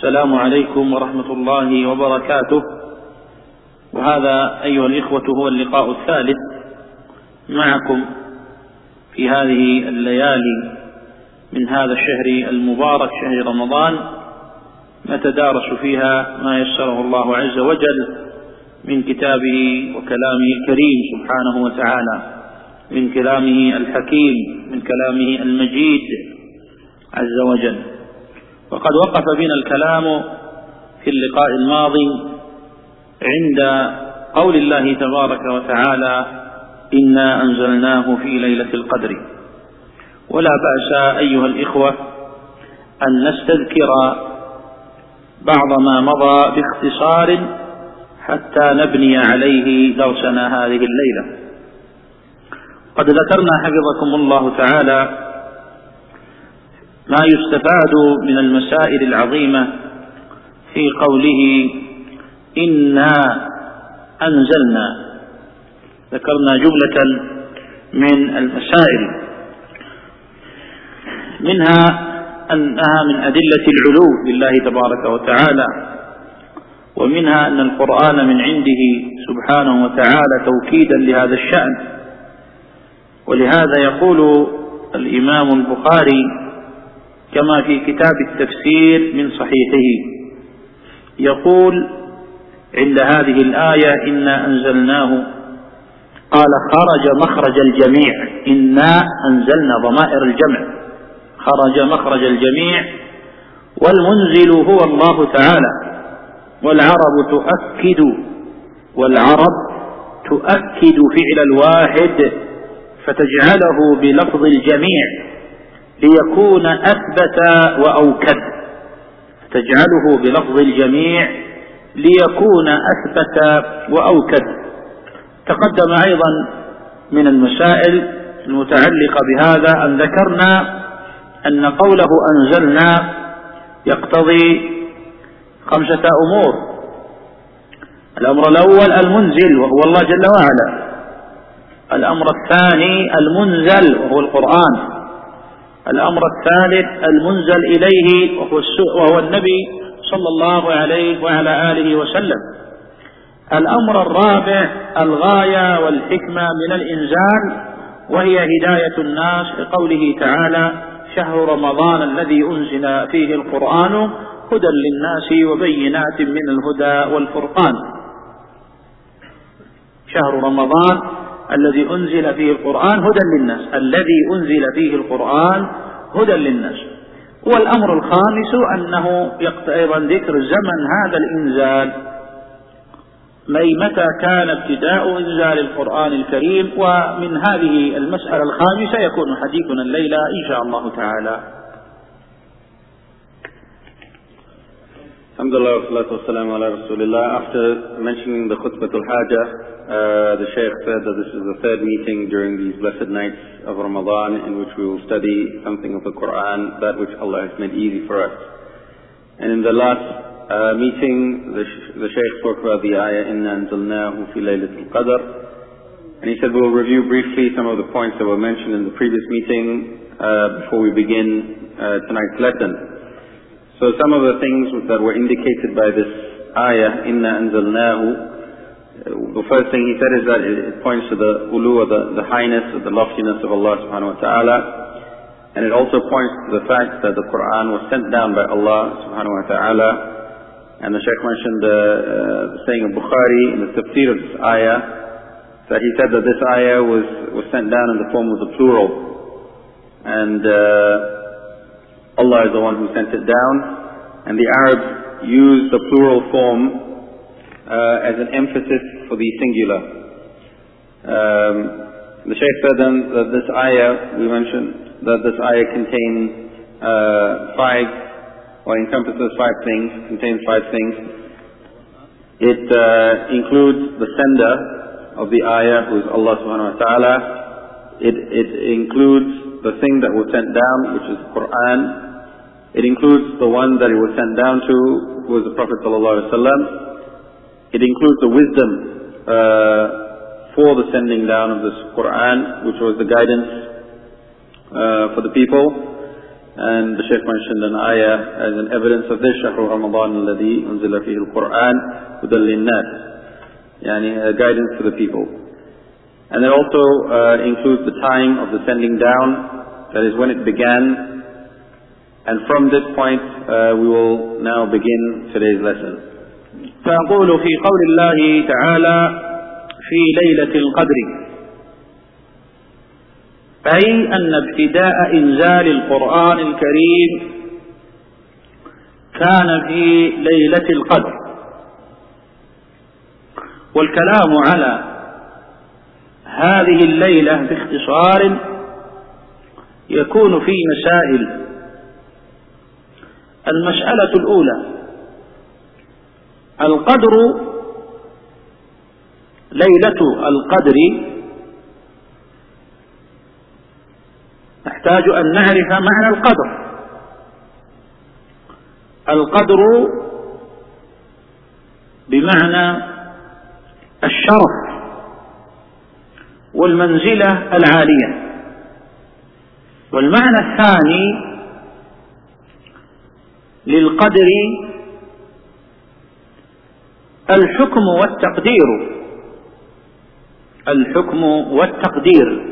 السلام عليكم ورحمة الله وبركاته. وهذا أيها الإخوة هو اللقاء الثالث معكم في هذه الليالي من هذا الشهر المبارك شهر رمضان. نتدارس فيها ما يسره الله عز وجل من كتابه وكلامه الكريم سبحانه وتعالى من كلامه الحكيم من كلامه المجيد عز وجل. وقد وقف بنا الكلام في اللقاء الماضي عند قول الله تبارك وتعالى إنا أنزلناه في ليلة القدر. ولا بأس أيها الإخوة أن نستذكر بعض ما مضى باختصار حتى نبني عليه درسنا هذه الليلة. قد ذكرنا حفظكم الله تعالى ما يستفاد من المسائل العظيمة في قوله إنا أنزلنا. ذكرنا جملة من المسائل. منها أنها من أدلة العلو لله تبارك وتعالى ومنها أن القرآن من عنده سبحانه وتعالى توكيدا لهذا الشأن. ولهذا يقول الإمام البخاري كما في كتاب التفسير من صحيحه. يقول عند هذه الآية إنا أنزلناه. قال خرج مخرج الجميع. إنا أنزلنا ضمائر الجمع. خرج مخرج الجميع. والمنزل هو الله تعالى. والعرب تؤكد. والعرب تؤكد فعل الواحد فتجعله بلفظ الجميع. ليكون أثبت وأوكد. تجعله بلفظ الجميع ليكون أثبت وأوكد. تقدم أيضا من المسائل المتعلقة بهذا أن ذكرنا أن قوله أنزلنا يقتضي خمسة أمور. الأمر الأول المنزل وهو الله جل وعلا. الأمر الثاني المنزل وهو القرآن. الأمر الثالث المنزل إليه وهو, وهو النبي صلى الله عليه وعلى آله وسلم. الأمر الرابع الغاية والحكمة من الإنزال وهي هداية الناس لقوله تعالى شهر رمضان الذي أنزل فيه القرآن هدى للناس وبينات من الهدى والفرقان. شهر رمضان الذي أنزل فيه القرآن هدى للناس. الذي أنزل فيه القرآن هدى للناس. والأمر الخامس أنه أيضا ذكر زمن هذا الإنزال. أي متى كان ابتداء إنزال القرآن الكريم؟ ومن هذه المسألة الخامسة يكون حديثنا الليلة إن شاء الله تعالى. Alhamdulillah wa salatu wassalamu ala Rasulillah. After mentioning the al-hajah, uh, the Shaykh said that this is the third meeting during these blessed nights of Ramadan in which we will study something of the Quran, that which Allah has made easy for us. And in the last uh, meeting, the, the Shaykh spoke about the ayah, إِنَّا أَنزَلْنَاهُ فِي لَيْلَةِ الْقَدْرِ And he said we'll review briefly some of the points that were mentioned in the previous meeting uh, before we begin uh, tonight's lesson. So some of the things that were indicated by this ayah, inna anzalnahu, the first thing he said is that it points to the ulu, the, the highness, the loftiness of Allah subhanahu wa ta'ala. And it also points to the fact that the Quran was sent down by Allah subhanahu wa ta'ala. And the Shaykh mentioned the, uh, the saying of Bukhari in the tafsir of this ayah, that he said that this ayah was, was sent down in the form of the plural. And uh, Allah is the one who sent it down, and the Arabs use the plural form uh, as an emphasis for the singular. Um, the Shaykh said then that this ayah, we mentioned that this ayah contains uh, five or encompasses five things, contains five things. It uh, includes the sender of the ayah, who is Allah subhanahu wa ta'ala. It, it includes the thing that was sent down, which is Quran. It includes the one that it was sent down to, who is the Prophet sallallahu alaihi wasallam. It includes the wisdom uh, for the sending down of this Quran, which was the guidance uh, for the people. And the Shaykh mentioned an ayah as an evidence of this, شهر رمضان الذي أنزل فيه القرآن هدى للناس يعني a guidance to the people. And it also uh, includes the time of the sending down, that is when it began. And from this point uh, we will now begin today's lesson. فأقول في قول الله تعالى في ليلة القدر. أي أن ابتداء إنزال القرآن الكريم كان في ليلة القدر. والكلام على هذه الليلة باختصار يكون في مسائل. المسألة الأولى القدر ليلة القدر نحتاج أن نعرف معنى القدر. القدر بمعنى الشرف والمنزلة العالية. والمعنى الثاني للقدر الحكم والتقدير. الحكم والتقدير.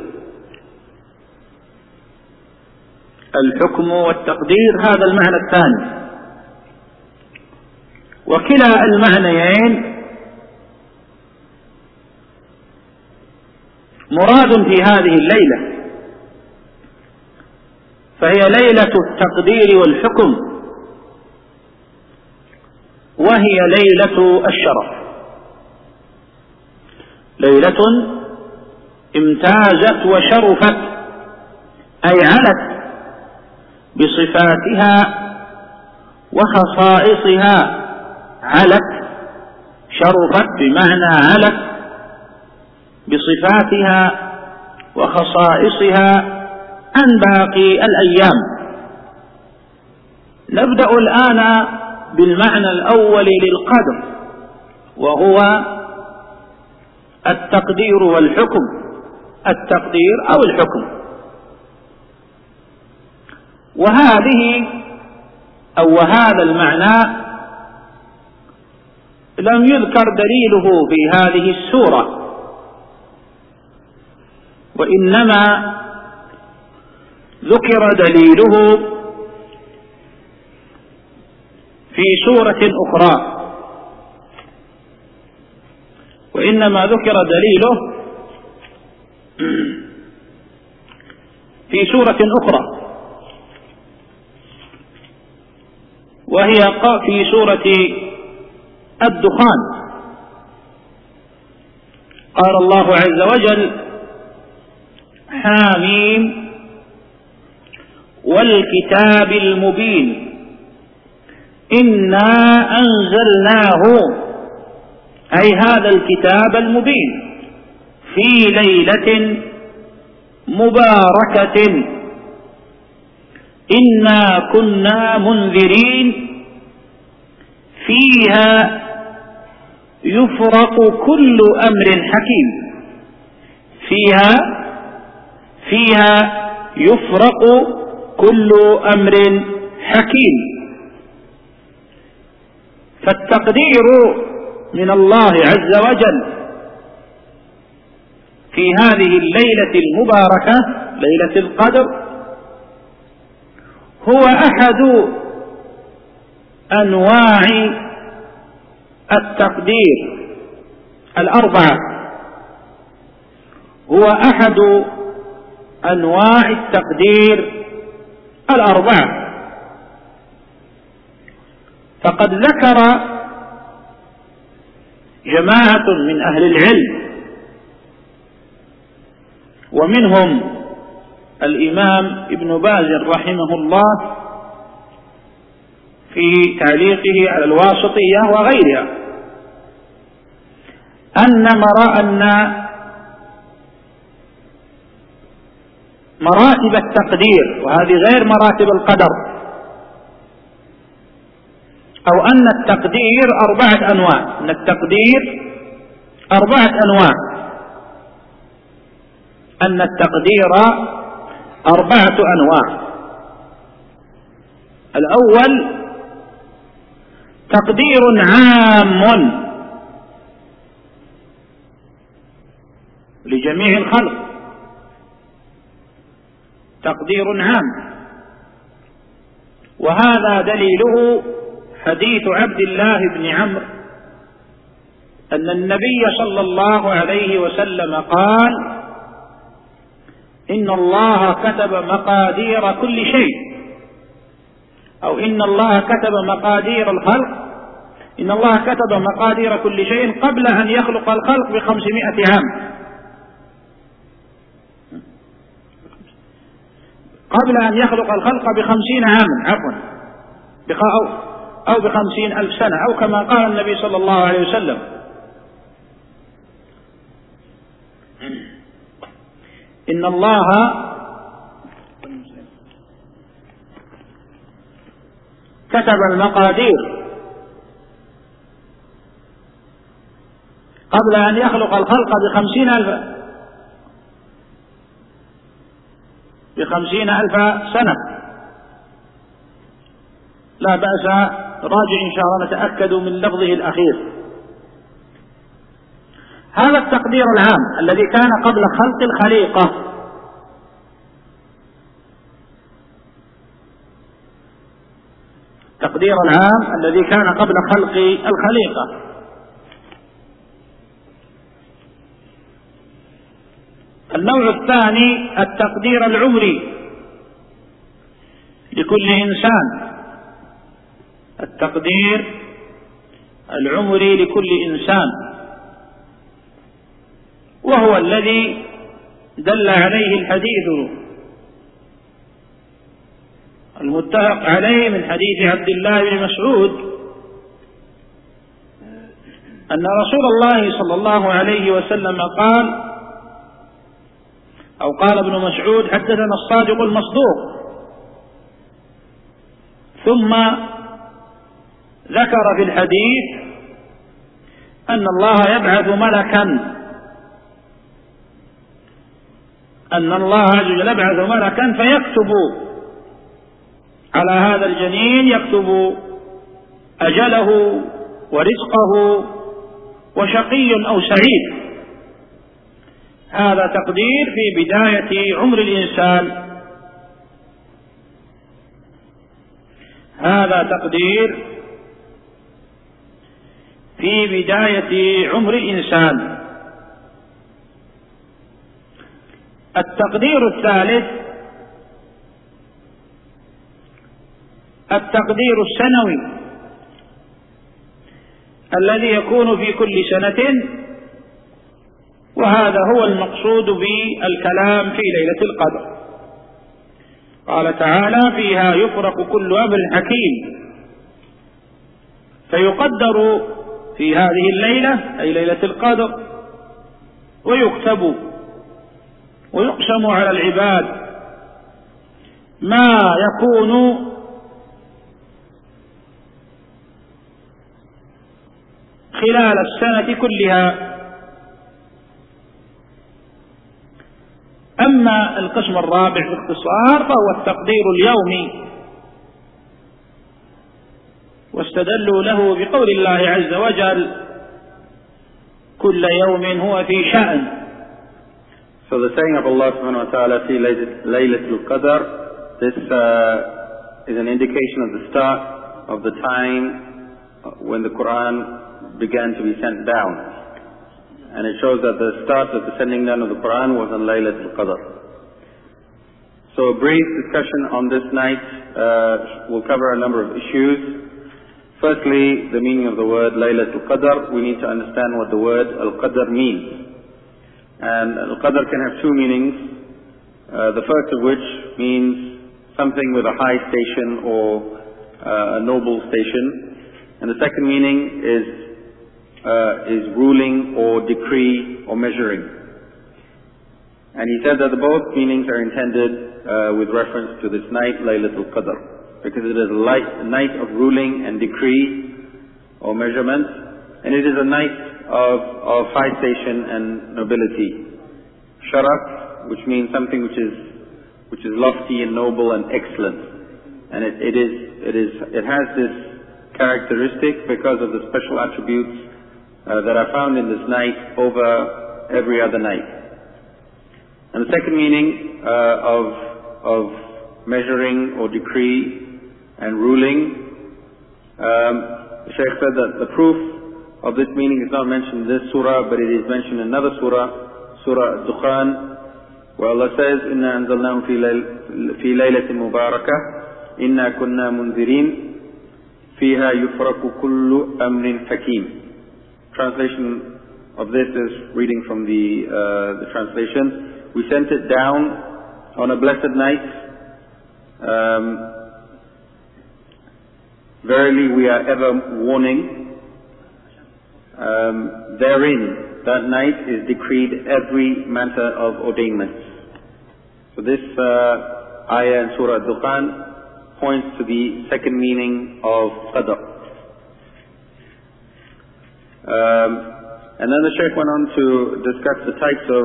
الحكم والتقدير هذا المعنى الثاني. وكلا المعنيين مراد في هذه الليلة فهي ليلة التقدير والحكم. وهي ليلة الشرف. ليلة امتازت وشرفت أي علت بصفاتها وخصائصها علت شرفت بمعنى علت بصفاتها وخصائصها عن باقي الأيام. نبدأ الآن بالمعنى الأول للقدر وهو التقدير والحكم. التقدير أو الحكم. وهذه أو وهذا المعنى لم يذكر دليله في هذه السورة وإنما ذكر دليله في سورة أخرى. وإنما ذكر دليله في سورة أخرى. وهي في سورة الدخان. قال الله عز وجل حاميم والكتاب المبين. إنا أنزلناه. أي هذا الكتاب المبين. في ليلة مباركة. إنا كنا منذرين. فيها يفرق كل أمر حكيم. فيها فيها يفرق كل أمر حكيم. فالتقدير من الله عز وجل في هذه الليلة المباركة ليلة القدر هو أحد أنواع التقدير الأربعة. هو أحد أنواع التقدير الأربعة. فقد ذكر جماعة من أهل العلم ومنهم الإمام ابن باز رحمه الله في تعليقه على الواسطية وغيرها أن مرا أن مراتب التقدير وهذه غير مراتب القدر. أو أن التقدير أربعة أنواع. أن التقدير أربعة أنواع. أن التقدير أربعة أنواع. الأول تقدير عام. لجميع الخلق. تقدير عام. وهذا دليله حديث عبد الله بن عمرو أن النبي صلى الله عليه وسلم قال إن الله كتب مقادير كل شيء أو إن الله كتب مقادير الخلق إن الله كتب مقادير كل شيء قبل أن يخلق الخلق بخمسمائة عام. قبل أن يخلق الخلق بخمسين عاما عفوا أو, بخمسين ألف سنة أو كما قال النبي صلى الله عليه وسلم. إن الله كتب المقادير قبل أن يخلق الخلق بخمسين ألف بخمسين ألف سنة. لا بأس راجع إن شاء الله نتأكد من لفظه الأخير. هذا التقدير العام الذي كان قبل خلق الخليقة. التقدير العام الذي كان قبل خلق الخليقة. النوع الثاني التقدير العمري لكل إنسان. التقدير العمري لكل إنسان وهو الذي دل عليه الحديث المتفق عليه من حديث عبد الله بن مسعود أن رسول الله صلى الله عليه وسلم قال أو قال ابن مسعود حدثنا الصادق المصدوق ثم ذكر في الحديث أن الله يبعث ملكا. أن الله عز وجل يبعث ملكا فيكتب. على هذا الجنين يكتب أجله ورزقه وشقي أو سعيد. هذا تقدير في بداية عمر الإنسان. هذا تقدير في بداية عمر الإنسان. التقدير الثالث التقدير السنوي الذي يكون في كل سنة وهذا هو المقصود بالكلام في ليلة القدر. قال تعالى فيها يفرق كل أمر حكيم فيقدر في هذه الليلة أي ليلة القدر ويكتب ويقسم على العباد ما يكون خلال السنة كلها. أما القسم الرابع باختصار فهو التقدير اليومي. واستدلوا له بقول الله عز وجل كل يوم هو في شأن So the saying of Allah subhanahu wa ta'ala fi Laylatul Qadr, this uh, is an indication of the start of the time when the Quran began to be sent down. And it shows that the start of the sending down of the Quran was on Laylatul Qadr. So a brief discussion on this night uh, will cover a number of issues. Firstly, the meaning of the word Laylatul Qadr. We need to understand what the word Al-Qadr means. And Al-Qadr can have two meanings. Uh, the first of which means something with a high station or uh, a noble station. And the second meaning is, uh, is ruling or decree or measuring. And he said that both meanings are intended uh, with reference to this night, Laylatul Qadr, because it is a, light, night of ruling and decree or measurement, and it is a night of, of high station and nobility. Sharaf, which means something which is, which is lofty and noble and excellent. And it, it is, it is, it has this characteristic because of the special attributes uh, that are found in this night over every other night. And the second meaning uh, of, of measuring or decree and ruling um, the Shaykh said that the proof of this meaning is not mentioned in this surah, but it is mentioned in another surah, Surah Dukhan, where Allah says, إِنَّا أَنزَلْنَاهُ فِي لَيْلَةٍ مُبَارَكَةٍ إِنَّا كُنَّا مُنذِرِينَ فِيهَا يُفْرَقُ كُلُّ أَمْرٍ حَكِيمٍ Translation of this is reading from the, uh, the translation. We sent it down on a blessed night. Um, Verily we are ever warning. Um, therein, that night is decreed every matter of ordainments. So this uh, ayah in Surah Dukhan points to the second meaning of qadr. Um, and then the Shaykh went on to discuss the types of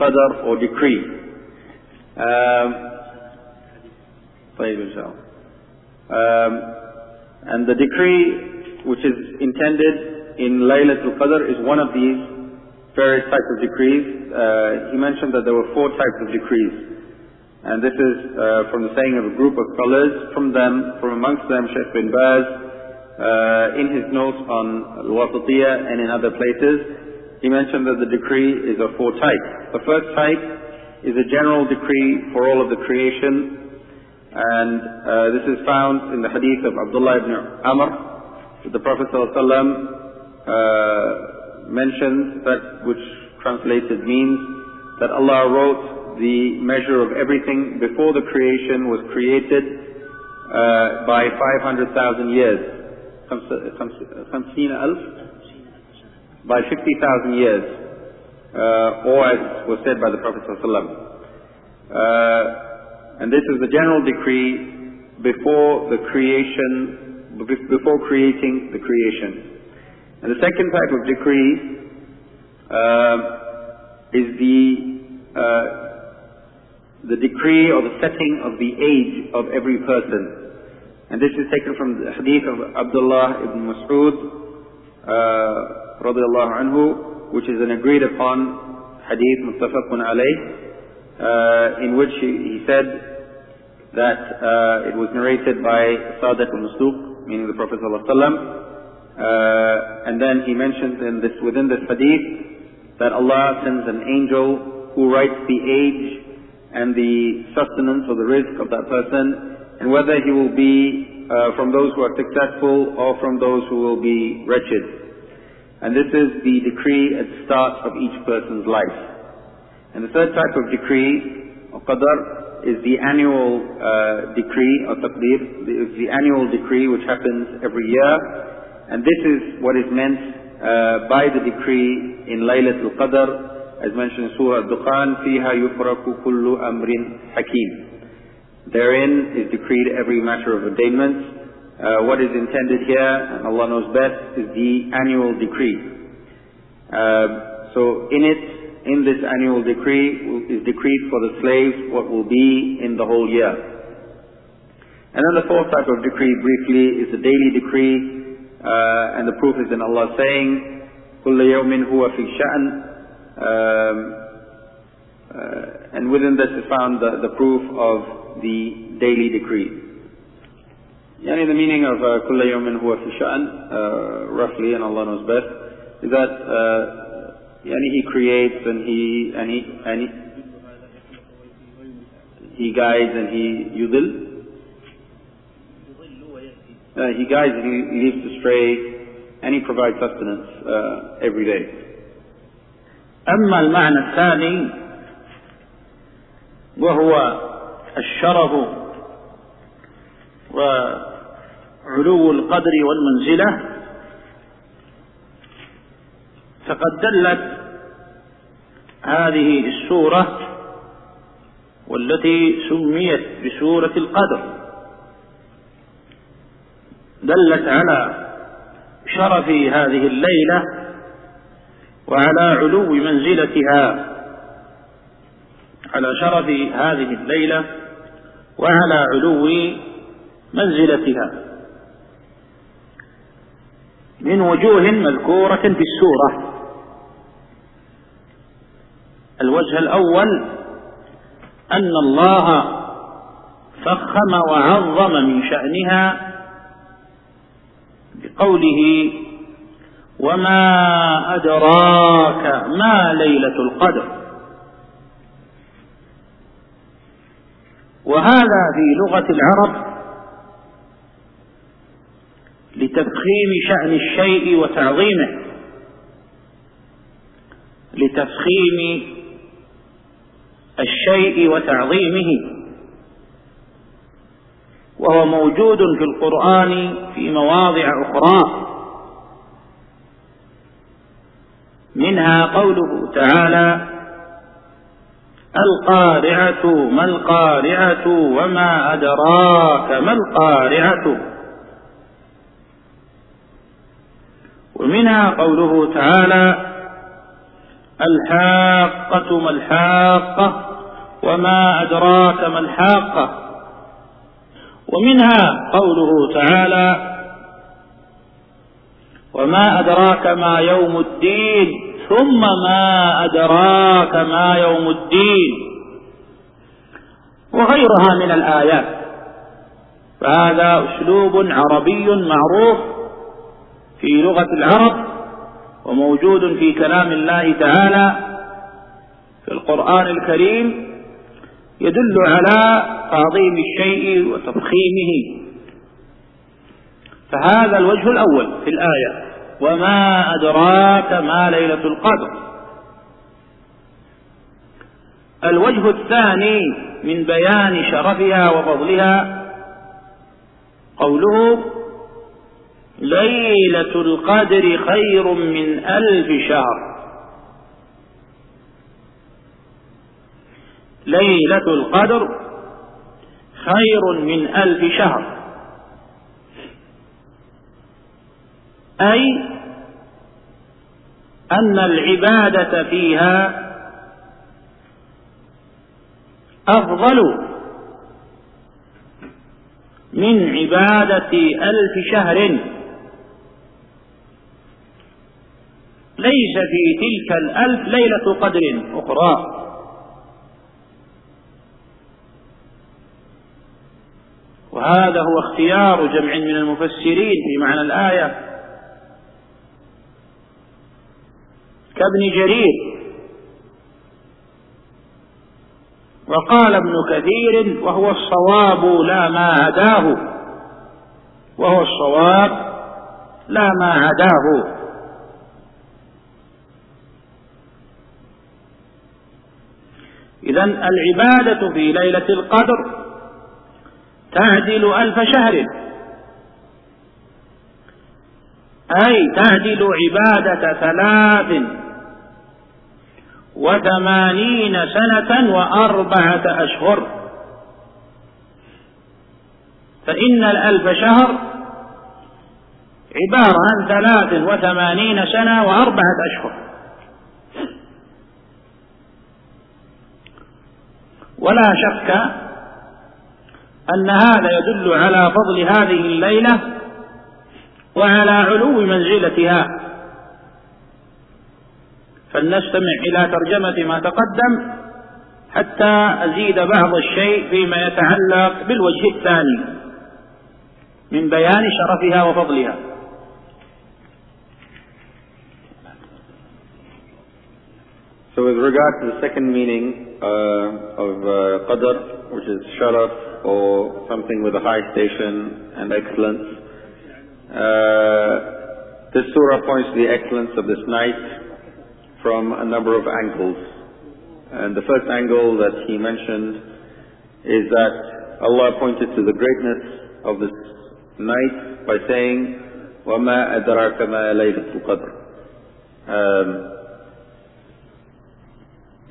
qadr or decree. Um, um, and the decree which is intended in Laylatul Qadr is one of these various types of decrees. Uh, he mentioned that there were four types of decrees. And this is uh, from the saying of a group of scholars. From them, from amongst them, Sheikh bin Baz, uh, in his notes on Al-Wasatiyah and in other places, he mentioned that the decree is of four types. The first type is a general decree for all of the creation and uh, this is found in the hadith of Abdullah ibn Amr. The Prophet ﷺ uh, mentions that which translated means that Allah wrote the measure of everything before the creation was created uh, by 500,000 years. By 50,000 years. Uh, or as was said by the Prophet ﷺ. And this is the general decree before the creation, before creating the creation. And the second type of decree uh, is the uh, the decree or the setting of the age of every person. And this is taken from the hadith of Abdullah ibn Mas'ud uh, radiallahu anhu, which is an agreed upon hadith muttafaqun alayh uh, in which he, he said that uh, it was narrated by Sadiq al-Masduq, meaning the Prophet ﷺ, uh, and then he mentions in this, within this hadith that Allah sends an angel who writes the age and the sustenance or the risk of that person, and whether he will be uh, from those who are successful or from those who will be wretched. And this is the decree at the start of each person's life. And the third type of decree, or qadar, is the annual uh, decree, or taqdeer, is the annual decree which happens every year. And this is what is meant uh, by the decree in Laylatul Qadr, as mentioned in Surah Dukhan, فِيهَا يُفْرَقُ كُلُّ أَمْرٍ حَكِيمٍ Therein is decreed every matter of ordainment. Uh, what is intended here, and Allah knows best, is the annual decree. Uh, so in it, in this annual decree is decreed for the slaves what will be in the whole year. And then the fourth type of decree briefly is the daily decree, uh, and the proof is in Allah saying, كُلَّ يَوْمٍ هُوَ فِي شَأْنٍ um, uh, and within this is found the, the proof of the daily decree. Yani the meaning of كُلَّ يَوْمٍ هُوَ فِي شَأْنٍ, roughly, and Allah knows best, is that uh, Yani he creates and he and he and he, he guides and he yudil. Uh, he guides and he leaves astray and he provides sustenance uh, every day. أما المعنى الثاني وهو الشرف علو القدر والمنزلة فقد دلت هذه السورة والتي سميت بسورة القدر. دلت على شرف هذه الليلة وعلى علو منزلتها. على شرف هذه الليلة وعلى علو منزلتها. من وجوه مذكورة في السورة. الوجه الأول أن الله فخم وعظم من شأنها بقوله وما أدراك ما ليلة القدر. وهذا في لغة العرب لتفخيم شأن الشيء وتعظيمه لتفخيم الشيء وتعظيمه. وهو موجود في القرآن في مواضع أخرى. منها قوله تعالى القارعة ما القارعة وما أدراك ما القارعة. ومنها قوله تعالى الحاقة ما الحاقة. وما أدراك ما الحاقة. ومنها قوله تعالى وما أدراك ما يوم الدين ثم ما أدراك ما يوم الدين. وغيرها من الآيات. فهذا أسلوب عربي معروف في لغة العرب وموجود في كلام الله تعالى في القرآن الكريم يدل على تعظيم الشيء وتضخيمه. فهذا الوجه الأول في الآية. وما أدراك ما ليلة القدر. الوجه الثاني من بيان شرفها وفضلها قوله ليلة القدر خير من ألف شهر. ليلة القدر خير من ألف شهر. أي أن العبادة فيها أفضل من عبادة ألف شهر. ليس في تلك الألف ليلة قدر أخرى. وهذا هو اختيار جمع من المفسرين في معنى الآية. كابن جرير وقال ابن كثير وهو الصواب لا ما عداه وهو الصواب لا ما عداه إذا العبادة في ليلة القدر تعدل ألف شهر. أي تعدل عبادة ثلاث وثمانين سنة وأربعة أشهر. فإن الألف شهر عبارة عن ثلاث وثمانين سنة وأربعة أشهر. ولا شك أن هذا يدل على فضل هذه الليلة وعلى علو منزلتها. فلنستمع إلى ترجمة ما تقدم حتى أزيد بعض الشيء فيما يتعلق بالوجه الثاني من بيان شرفها وفضلها. So with regard to the second meaning uh, of uh, qadr, which is sharaf or something with a high station and excellence, uh, this surah points to the excellence of this night from a number of angles. And the first angle that he mentioned is that Allah pointed to the greatness of this night by saying, وَمَا أَدْرَاكَ مَا لَيْلَةُ الْقَدْرِ um,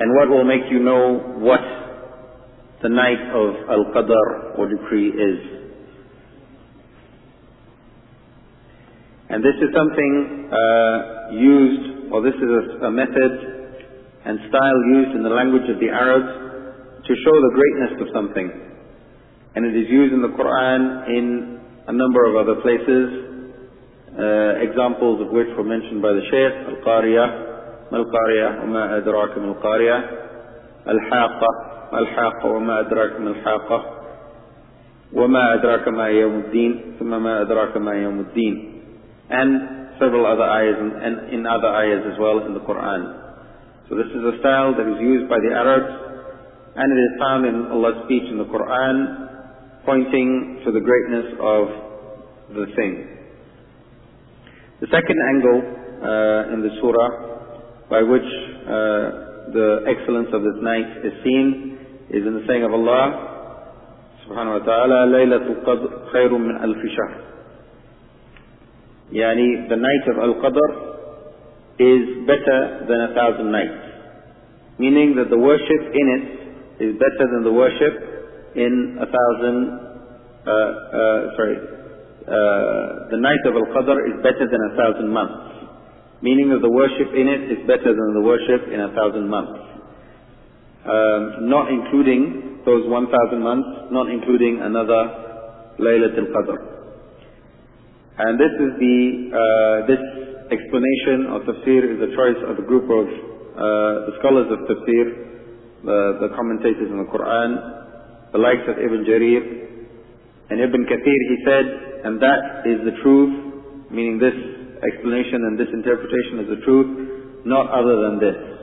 And what will make you know what the night of Al-Qadr or decree is. And this is something uh, used, or this is a, a method and style used in the language of the Arabs to show the greatness of something. And it is used in the Quran in a number of other places. Uh, examples of which were mentioned by the Shaykh, Al-Qariyah, Mal-Qariyah, Uma Adraka Mal-Qariyah, Al-Haqqa, ما القارية الحاقة الحاقة وما أدراك ما الحاقة وما أدراك ما يوم الدين ثم ما أدراك ما يوم الدين and several other ayahs and in other ayahs as well in the Quran. So this is a style that is used by the Arabs and it is found in Allah's speech in the Quran pointing to the greatness of the thing. The second angle uh, in the surah by which uh, the excellence of this night is seen is in the saying of Allah subhanahu wa ta'ala, Laylatul Qadr khayrun min alfi shahr. Yani the night of Al-Qadr is better than a thousand nights. Meaning that the worship in it is better than the worship in a thousand, uh, uh, sorry, uh, the night of Al-Qadr is better than a thousand months. Meaning that the worship in it is better than the worship in a thousand months. Um, not including those 1,000 months, not including another Laylatul Qadr. And this is the, uh, this explanation of tafsir is the choice of a group of uh, the scholars of tafsir, the, the commentators in the Quran, the likes of Ibn Jarir, and Ibn Kathir, he said, and that is the truth, meaning this explanation and this interpretation is the truth, not other than this.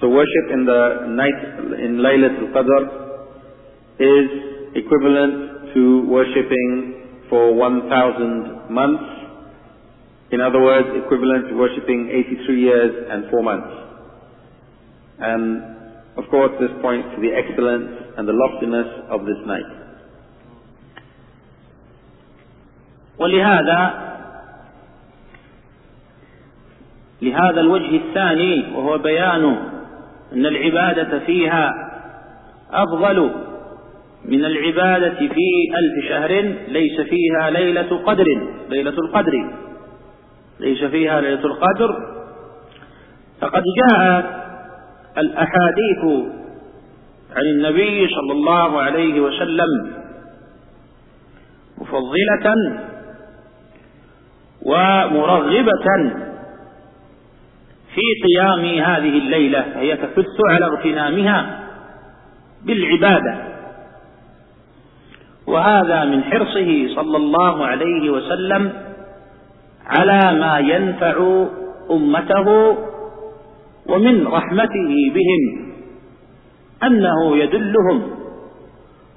So worship in the night, in Laylatul Qadr is equivalent to worshipping for 1,000 months. In other words, equivalent to worshipping 83 years and 4 months. And of course this points to the excellence and the loftiness of this night. ولهذا لهذا الوجه الثاني وهو بيان أن العبادة فيها أفضل من العبادة في ألف شهر ليس فيها ليلة قدر ليلة القدر. ليس فيها ليلة القدر. فقد جاءت الأحاديث عن النبي صلى الله عليه وسلم مفضلة ومرغبة. في قيام هذه الليلة هي تحث على اغتنامها بالعبادة. وهذا من حرصه صلى الله عليه وسلم على ما ينفع أمته ومن رحمته بهم أنه يدلهم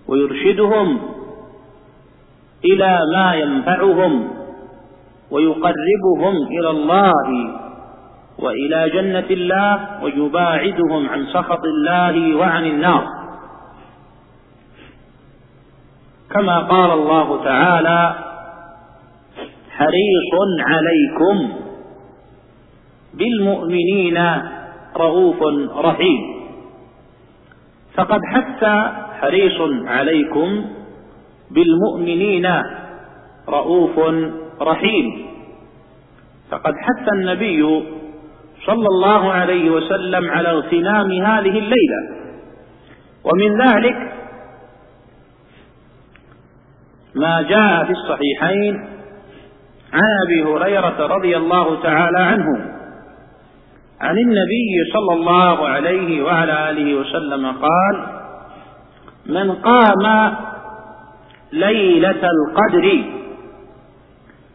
ويرشدهم إلى ما ينفعهم ويقربهم إلى الله وإلى جنة الله ويباعدهم عن سخط الله وعن النار. كما قال الله تعالى حريص عليكم بالمؤمنين رؤوف رحيم. فقد حث حريص عليكم بالمؤمنين رؤوف رحيم. فقد حث النبي صلى الله عليه وسلم على اغتنام هذه الليلة. ومن ذلك ما جاء في الصحيحين عن أبي هريرة رضي الله تعالى عنه عن النبي صلى الله عليه وعلى آله وسلم قال من قام ليلة القدر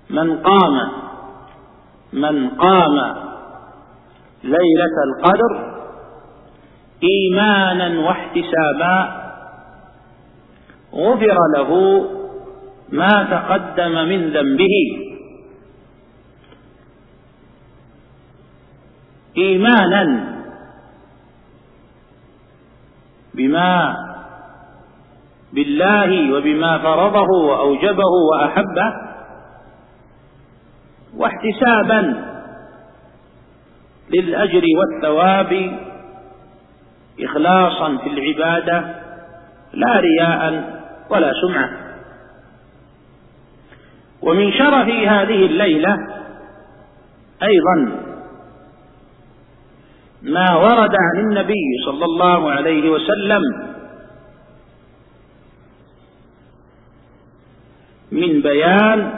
من قام من قام ليلة القدر إيمانا واحتسابا غفر له ما تقدم من ذنبه. إيمانا بما بالله وبما فرضه وأوجبه وأحبه واحتسابا للأجر والثواب إخلاصا في العبادة لا رياء ولا سمعة. ومن شرف هذه الليلة أيضا ما ورد عن النبي صلى الله عليه وسلم من بيان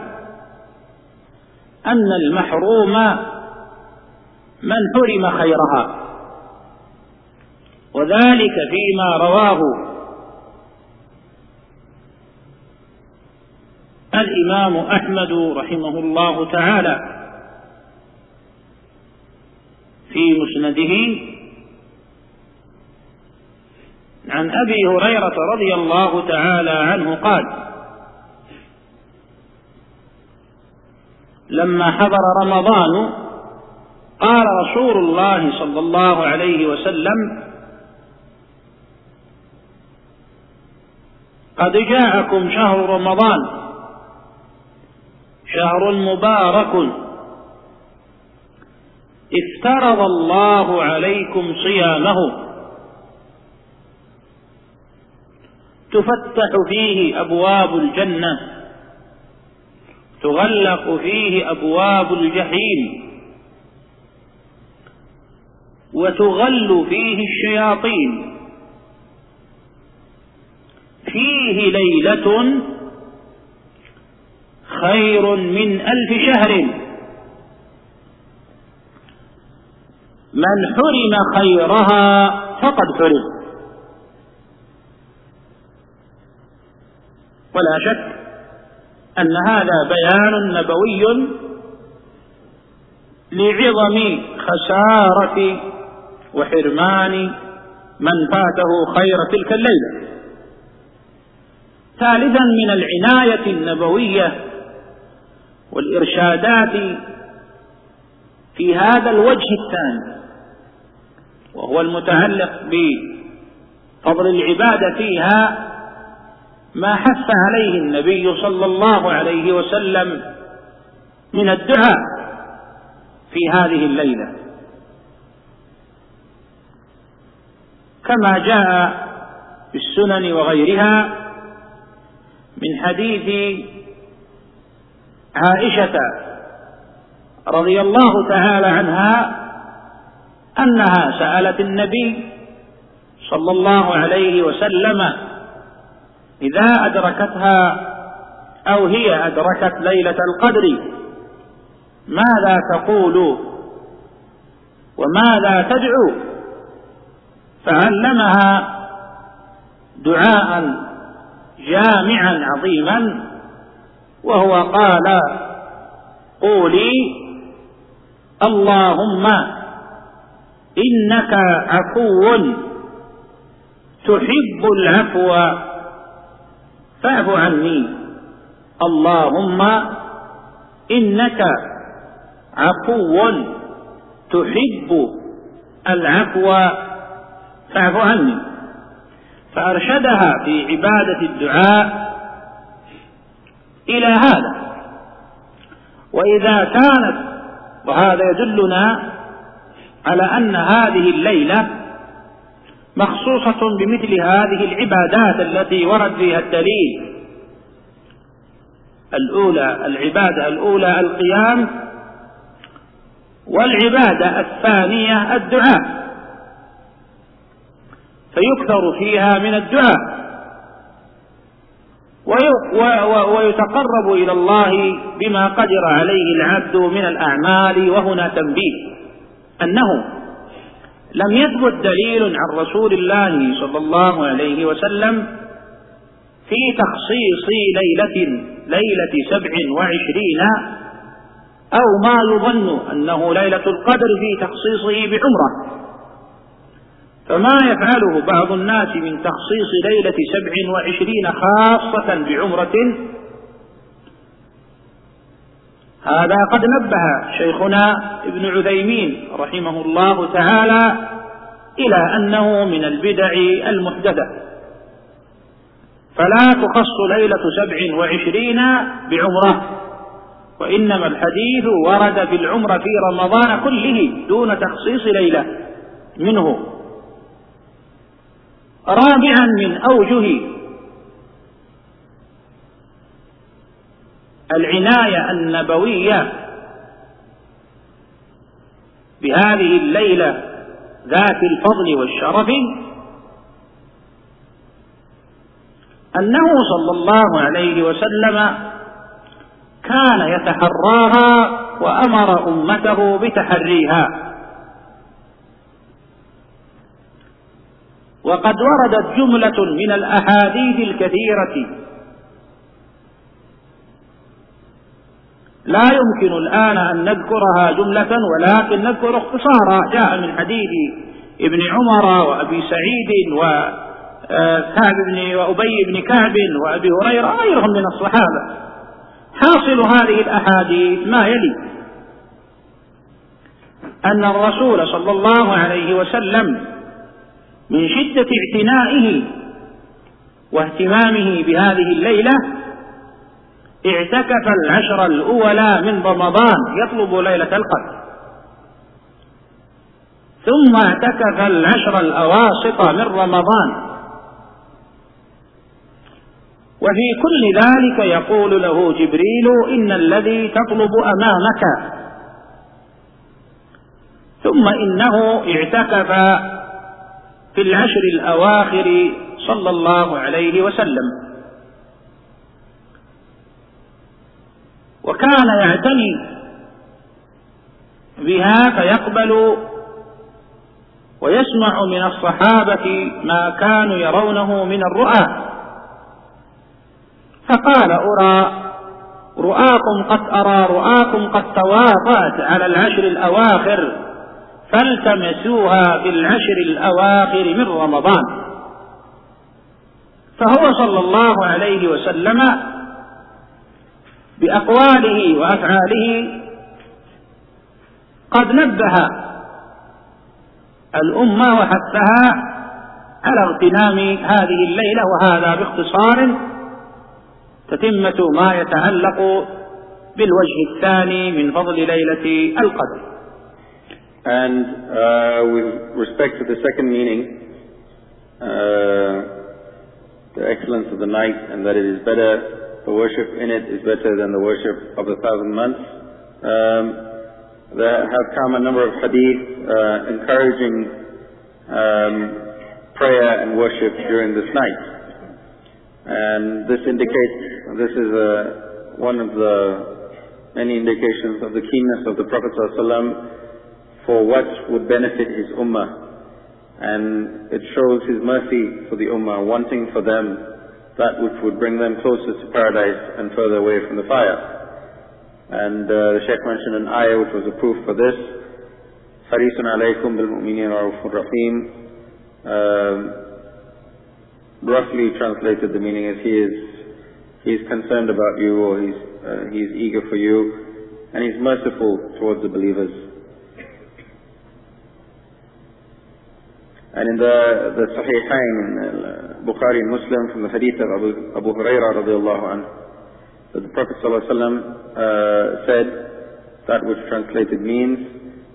أن المحروم من حرم خيرها. وذلك فيما رواه الإمام أحمد رحمه الله تعالى في مسنده عن أبي هريرة رضي الله تعالى عنه قال لما حضر رمضان قال رسول الله صلى الله عليه وسلم قد جاءكم شهر رمضان شهر مبارك افترض الله عليكم صيامه تفتح فيه أبواب الجنة تغلق فيه أبواب الجحيم. وتغل فيه الشياطين. فيه ليلة خير من ألف شهر. من حرم خيرها فقد حرم. ولا شك أن هذا بيان نبوي لعظم خسارة وحرمان من فاته خير تلك الليلة. ثالثا من العناية النبوية والإرشادات في هذا الوجه الثاني وهو المتعلق بفضل العبادة فيها ما حث عليه النبي صلى الله عليه وسلم من الدعاء في هذه الليلة. كما جاء في السنن وغيرها من حديث عائشة رضي الله تعالى عنها أنها سألت النبي صلى الله عليه وسلم إذا أدركتها أو هي أدركت ليلة القدر ماذا تقول وماذا تدعو فعلمها دعاء جامعا عظيما وهو قال قولي اللهم إنك عفو تحب العفو فاعف عني. اللهم إنك عفو تحب العفو. فاعف عني فأرشدها في عبادة الدعاء إلى هذا. وإذا كانت وهذا يدلنا على أن هذه الليلة مخصوصة بمثل هذه العبادات التي ورد فيها الدليل. الأولى العبادة الأولى القيام والعبادة الثانية الدعاء. فيكثر فيها من الدعاء. ويتقرب إلى الله بما قدر عليه العبد من الأعمال وهنا تنبيه أنه لم يثبت دليل عن رسول الله صلى الله عليه وسلم في تخصيص ليلة ليلة سبع وعشرين أو ما يظن أنه ليلة القدر في تخصيصه بعمرة. فما يفعله بعض الناس من تخصيص ليلة سبع وعشرين خاصة بعمرة؟ هذا قد نبه شيخنا ابن عثيمين رحمه الله تعالى إلى أنه من البدع المحدثة. فلا تخص ليلة سبع وعشرين بعمرة وإنما الحديث ورد في العمرة في رمضان كله دون تخصيص ليلة منه. رابعا من أوجه العناية النبوية بهذه الليلة ذات الفضل والشرف أنه صلى الله عليه وسلم كان يتحراها وأمر أمته بتحريها. وقد وردت جملة من الأحاديث الكثيرة. لا يمكن الآن أن نذكرها جملة ولكن نذكر اختصارا جاء من حديث ابن عمر وأبي سعيد وكعب بن وأبي بن كعب وأبي هريرة وغيرهم من الصحابة. حاصل هذه الأحاديث ما يلي؟ أن الرسول صلى الله عليه وسلم من شدة اعتنائه واهتمامه بهذه الليلة اعتكف العشر الأولى من رمضان يطلب ليلة القدر. ثم اعتكف العشر الأواسط من رمضان. وفي كل ذلك يقول له جبريل إن الذي تطلب أمامك. ثم إنه اعتكف في العشر الأواخر صلى الله عليه وسلم. وكان يعتني بها فيقبل ويسمع من الصحابة ما كانوا يرونه من الرؤى. فقال أرى رؤاكم قد أرى رؤاكم قد تواطأت على العشر الأواخر. فالتمسوها في العشر الأواخر من رمضان فهو صلى الله عليه وسلم بأقواله وأفعاله قد نبه الأمة وحثها على اغتنام هذه الليلة وهذا باختصار تتمة ما يتعلق بالوجه الثاني من فضل ليلة القدر. And uh, with respect to the second meaning, uh, the excellence of the night and that it is better the worship in it is better than the worship of a thousand months. Um, there have come a number of hadith uh, encouraging um, prayer and worship during this night. And this indicates, this is a, uh, one of the many indications of the keenness of the Prophet ﷺ for what would benefit his ummah. And it shows his mercy for the ummah, wanting for them that which would bring them closer to paradise and further away from the fire. And uh, the Shaykh mentioned an ayah which was a proof for this. حَرِيصٌ عَلَيْكُمْ بِالْمُؤْمِنِينَ رَوْفٌ رَحِيمٌ Roughly translated the meaning is he is he is concerned about you or he's, uh, he's eager for you and he's merciful towards the believers. And in the, the Sahihain, in Bukhari and Muslim, from the hadith of Abu, Abu Hurairah radiallahu anhu, that the Prophet ﷺ, uh, said, that which translated means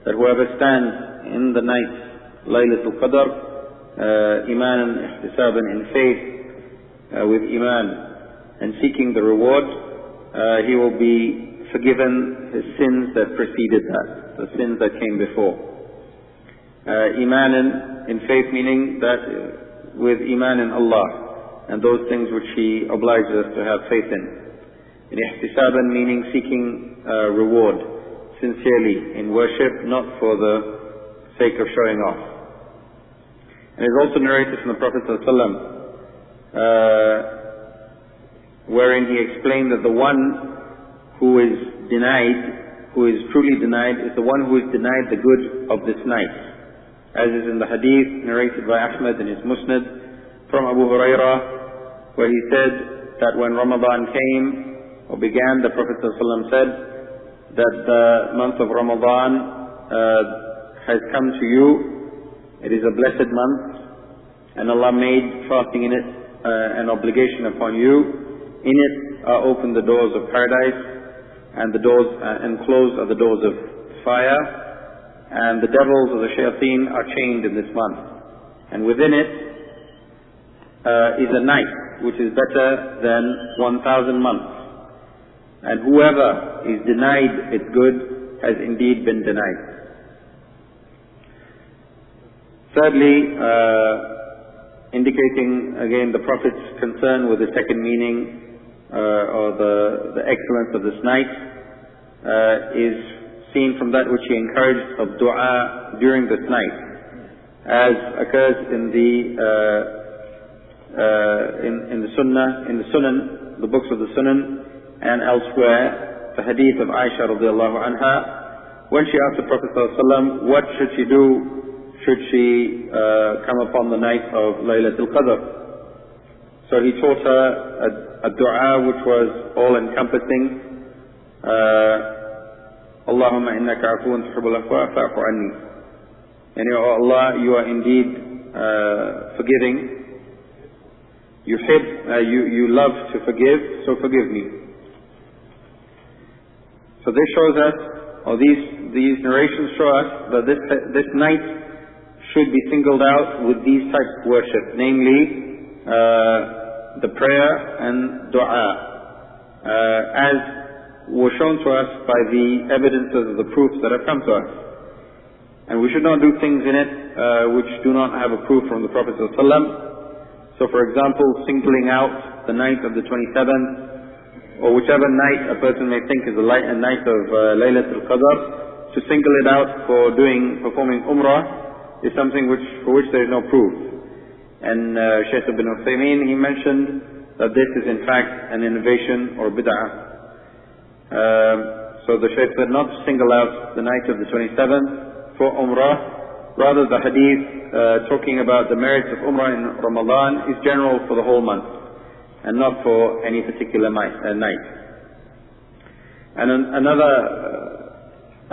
that whoever stands in the night, Laylatul Qadr, uh, iman and ihtisaban in faith, uh, with iman and seeking the reward, uh, he will be forgiven his sins that preceded that, the sins that came before. Uh, iman in faith meaning that uh, with iman in Allah and those things which He obliges us to have faith in. In ihtisaban meaning seeking uh, reward sincerely in worship, not for the sake of showing off. And it's also narrated from the Prophet ﷺ, uh, wherein he explained that the one who is denied, who is truly denied, is the one who is denied the good of this night as is in the hadith narrated by Ahmad in his Musnad from Abu Hurairah, where he said that when Ramadan came or began, the Prophet ﷺ said that the month of Ramadan uh, has come to you. It is a blessed month, and Allah made fasting in it uh, an obligation upon you. In it are open the doors of paradise, and the doors uh, and closed are the doors of fire, and the devils of the shayateen are chained in this month. And within it uh, is a night which is better than 1,000 months. And whoever is denied its good has indeed been denied. Thirdly, uh, indicating again the Prophet's concern with the second meaning uh, or the, the excellence of this night uh, is seen from that which he encouraged of dua during this night, as occurs in the uh, uh, in, in the Sunnah, in the Sunan, the books of the Sunan, and elsewhere, the hadith of Aisha radiallahu anha, when she asked the Prophet ﷺ, what should she do should she uh, come upon the night of Laylatul Qadr. So he taught her a, a dua which was all-encompassing. Uh, Allahumma innaka afuun tuhibbul afwa fa'fu anni. And oh Allah, you are indeed uh, forgiving. You, hib, uh, you, you love to forgive, so forgive me. So this shows us, or these, these narrations show us that this, this night should be singled out with these types of worship, namely uh, the prayer and dua, uh, as was shown to us by the evidences of the proofs that have come to us. And we should not do things in it uh, which do not have a proof from the Prophet ﷺ. So for example, singling out the night of the 27th, or whichever night a person may think is a, light, a night of uh, Laylatul Qadr, to single it out for doing, performing Umrah, is something which, for which there is no proof. And uh, Shaykh ibn Uthaymeen, he mentioned that this is in fact an innovation or bid'ah. Uh, so the Shaykh said not single out the night of the 27th for Umrah, rather the hadith uh, talking about the merits of Umrah in Ramadan is general for the whole month and not for any particular uh, night. And an, another uh,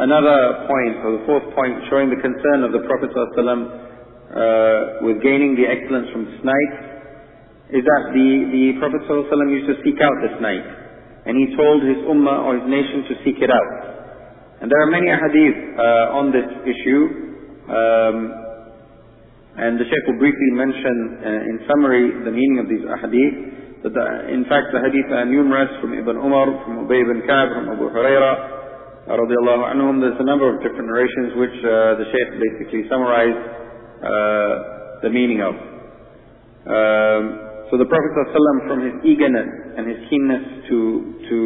Another point, or the fourth point, showing the concern of the Prophet ﷺ uh, with gaining the excellence from night, is that the, the Prophet ﷺ used to seek out this night. And he told his ummah or his nation to seek it out. And there are many hadith uh, on this issue. Um, and the Shaykh will briefly mention uh, in summary the meaning of these hadith. That the, in fact the hadith are numerous from Ibn Umar, from Ubay ibn Ka'b, from Abu Hurairah, radiallahu anhum, there's a number of different narrations which uh, the Shaykh basically summarized uh, the meaning of. Um, so the Prophet ﷺ from his eagerness and his keenness to, to,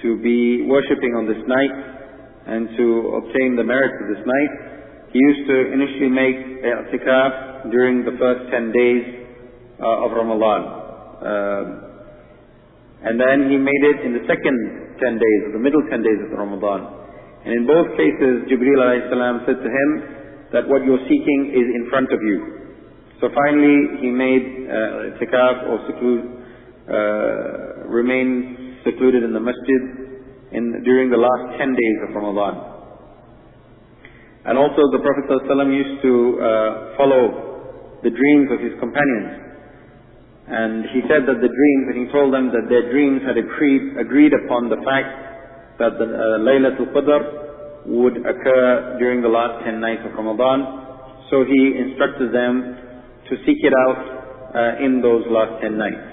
to be worshipping on this night and to obtain the merits of this night, he used to initially make i'tikaf during the first 10 days uh, of Ramadan. Um, and then he made it in the second 10 days, or the middle 10 days of Ramadan. And in both cases, Jibreel said to him that what you're seeking is in front of you. So finally, he made uh, or seclude, uh, remain secluded in the masjid in, during the last 10 days of Ramadan. And also the Prophet ﷺ used to uh, follow the dreams of his companions. And he said that the dreams, and he told them that their dreams had agreed, agreed upon the fact that the uh, Laylatul Qadr would occur during the last 10 nights of Ramadan. So he instructed them to seek it out uh, in those last 10 nights.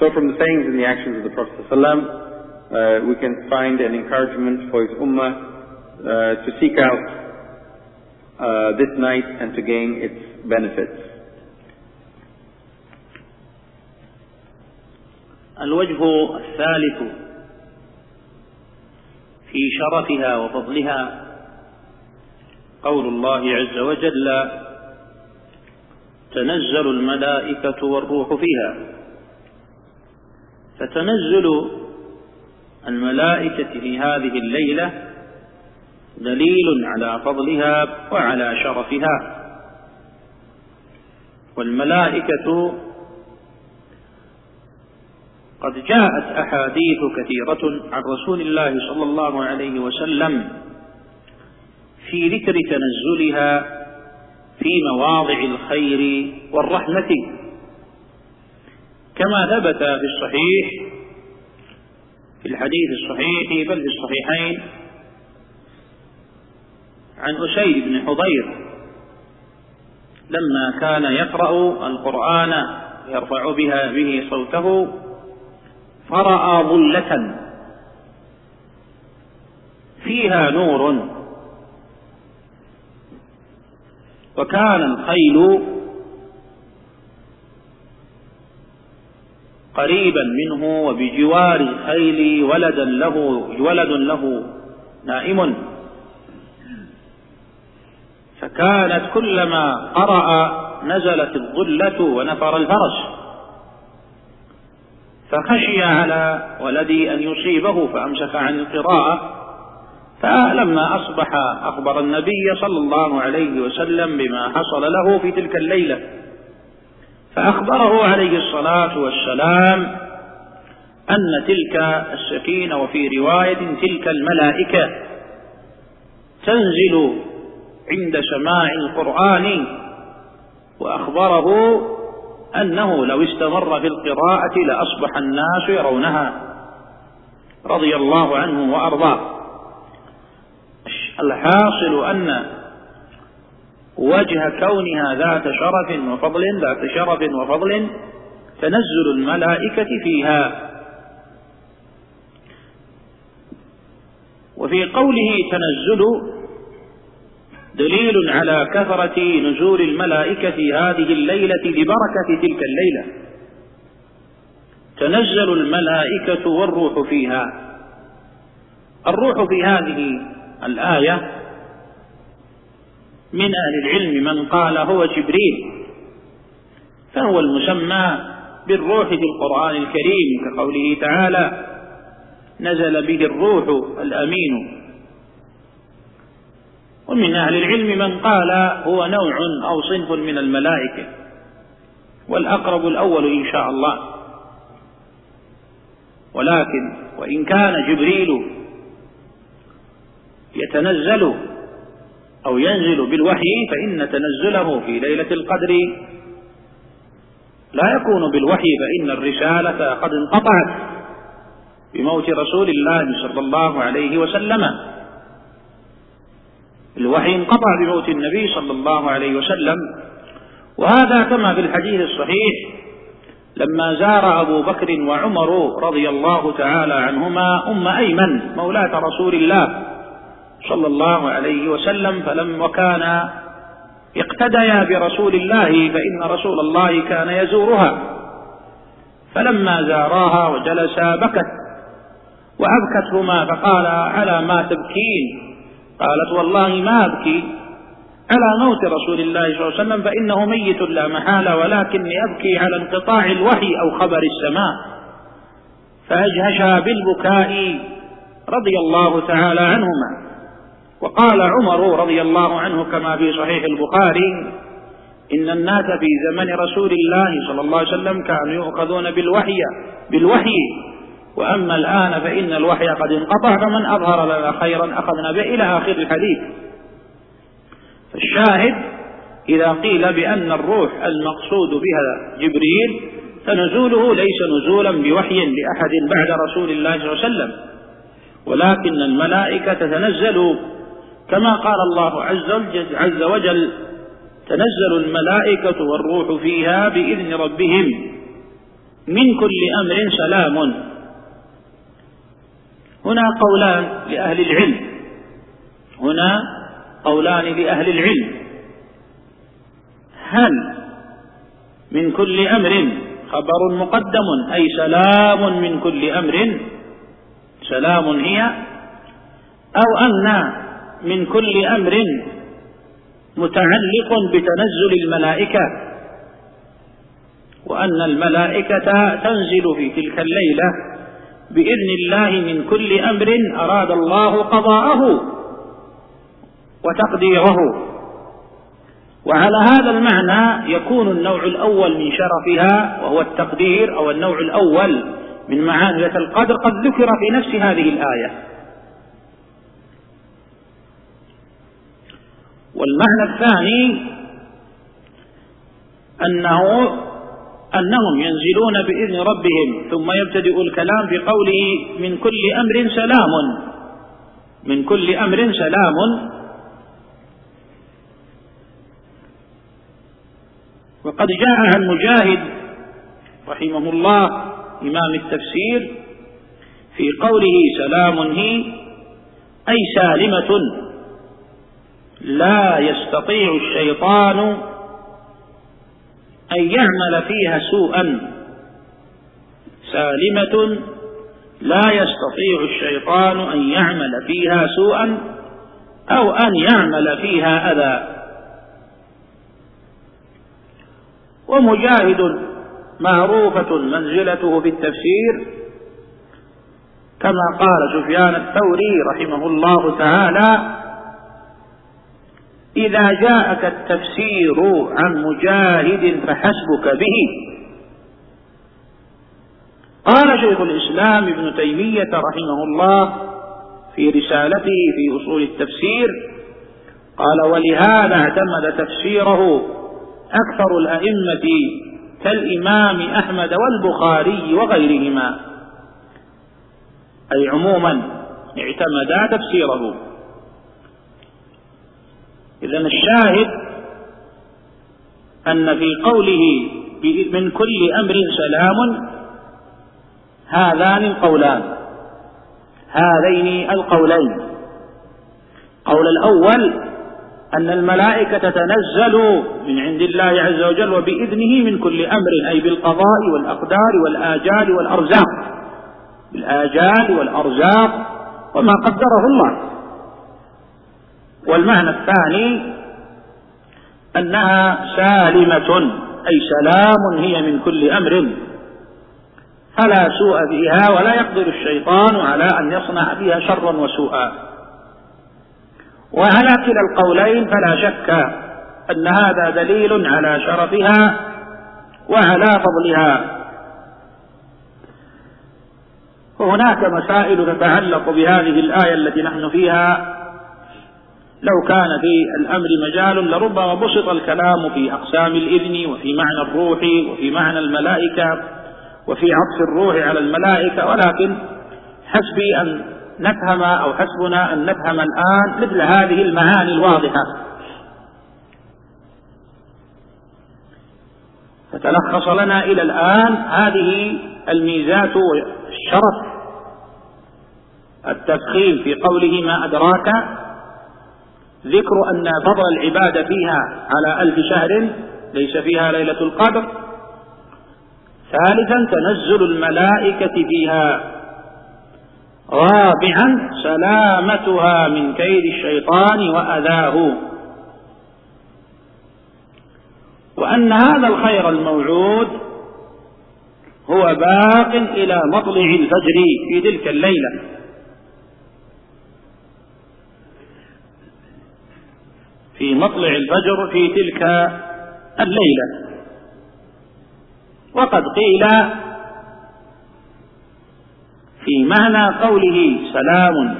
So from the sayings and the actions of the Prophet ﷺ, uh, we can find an encouragement for his ummah uh, to seek out uh, this night and to gain its benefits. الوجه الثالث في شرفها وفضلها قول الله عز وجل تنزل الملائكة والروح فيها. فتنزل الملائكة في هذه الليلة دليل على فضلها وعلى شرفها. والملائكة قد جاءت أحاديث كثيرة عن رسول الله صلى الله عليه وسلم في ذكر تنزلها في مواضع الخير والرحمة. كما ثبت في الصحيح في الحديث الصحيح بل في الصحيحين عن أسيد بن حضير لما كان يقرأ القرآن يرفع بها به صوته فرأى ظلة. فيها نور وكان الخيل قريبا منه وبجوار الخيل ولدا له ولد له نائم. فكانت كلما قرأ نزلت الظلة ونفر الفرس فخشي على ولدي أن يصيبه فأمسك عن القراءة. فلما أصبح أخبر النبي صلى الله عليه وسلم بما حصل له في تلك الليلة فأخبره عليه الصلاة والسلام أن تلك السكينة وفي رواية تلك الملائكة تنزل عند سماع القرآن وأخبره أنه لو استمر في القراءة لأصبح الناس يرونها رضي الله عنه وأرضاه. الحاصل أن وجه كونها ذات شرف وفضل ذات شرف وفضل تنزل الملائكة فيها. وفي قوله تنزل دليل على كثرة نزول الملائكة هذه الليلة ببركة تلك الليلة. تنزل الملائكة والروح فيها. الروح في هذه الآية من أهل العلم من قال هو جبريل فهو المسمى بالروح في القرآن الكريم كقوله تعالى نزل به الروح الأمين. ومن أهل العلم من قال هو نوع أو صنف من الملائكة والأقرب الأول إن شاء الله. ولكن وإن كان جبريل يتنزل أو ينزل بالوحي فإن تنزله في ليلة القدر. لا يكون بالوحي فإن الرسالة قد انقطعت بموت رسول الله صلى الله عليه وسلم. الوحي انقطع بموت النبي صلى الله عليه وسلم. وهذا كما في الحديث الصحيح لما زار أبو بكر وعمر رضي الله تعالى عنهما أم أيمن مولاة رسول الله. صلى الله عليه وسلم فلم وكان اقتديا برسول الله فإن رسول الله كان يزورها. فلما زاراها وجلسا بكت وأبكتهما فقال على ما تبكين؟ قالت والله ما أبكي. على موت رسول الله صلى الله عليه وسلم فإنه ميت لا محالة ولكني أبكي على انقطاع الوحي أو خبر السماء. فأجهشا بالبكاء رضي الله تعالى عنهما. وقال عمر رضي الله عنه كما في صحيح البخاري إن الناس في زمن رسول الله صلى الله عليه وسلم كانوا يؤخذون بالوحي بالوحي. وأما الآن فإن الوحي قد انقطع فمن أظهر لنا خيرا أخذنا به إلى آخر الحديث. فالشاهد إذا قيل بأن الروح المقصود بها جبريل فنزوله ليس نزولا بوحي لأحد بعد رسول الله صلى الله عليه وسلم ولكن الملائكة تنزل كما قال الله عز وجل تنزل الملائكة والروح فيها بإذن ربهم من كل أمر سلام. هنا قولان لأهل العلم. هنا قولان لأهل العلم. هل من كل أمر خبر مقدم أي سلام من كل أمر؟ سلام هي أو أن من كل أمر متعلق بتنزل الملائكة وأن الملائكة تنزل في تلك الليلة بإذن الله من كل أمر أراد الله قضاءه وتقديره. وعلى هذا المعنى يكون النوع الأول من شرفها وهو التقدير أو النوع الأول من معاني القدر قد ذكر في نفس هذه الآية. والمعنى الثاني أنه أنهم ينزلون بإذن ربهم ثم يبتدئ الكلام بقوله من كل أمر سلام. من كل أمر سلام. وقد جاء عن مجاهد رحمه الله إمام التفسير في قوله سلام هي أي سالمة. لا يستطيع الشيطان أن يعمل فيها سوءا. سالمة لا يستطيع الشيطان أن يعمل فيها سوءا أو أن يعمل فيها أذى. ومجاهد معروفة منزلته في التفسير كما قال سفيان الثوري رحمه الله تعالى إذا جاءك التفسير عن مجاهد فحسبك به. قال شيخ الإسلام ابن تيمية رحمه الله في رسالته في أصول التفسير قال ولهذا اعتمد تفسيره أكثر الأئمة كالإمام أحمد والبخاري وغيرهما. أي عموما اعتمدا تفسيره. إذا الشاهد أن في قوله من كل أمر سلام هذان القولان. هذين القولين. قول الأول أن الملائكة تتنزل من عند الله عز وجل وبإذنه من كل أمر أي بالقضاء والأقدار والآجال والأرزاق. بالآجال والأرزاق وما قدره الله. والمعنى الثاني أنها سالمة أي سلام هي من كل أمر. فلا سوء فيها ولا يقدر الشيطان على أن يصنع فيها شرا وسوءا. وعلى كلا القولين فلا شك أن هذا دليل على شرفها وعلى فضلها. وهناك مسائل تتعلق بهذه الآية التي نحن فيها لو كان في الأمر مجال لربما بسط الكلام في أقسام الإذن وفي معنى الروح وفي معنى الملائكة وفي عطف الروح على الملائكة ولكن حسبي أن نفهم أو حسبنا أن نفهم الآن مثل هذه المعاني الواضحة. فتلخص لنا إلى الآن هذه الميزات والشرف. التفخيم في قوله ما أدراك ذكر أن فضل العبادة فيها على ألف شهر ليس فيها ليلة القدر. ثالثا تنزل الملائكة فيها. رابعا سلامتها من كيد الشيطان وأذاه. وأن هذا الخير الموعود هو باق إلى مطلع الفجر في تلك الليلة. في مطلع الفجر في تلك الليلة. وقد قيل في معنى قوله سلام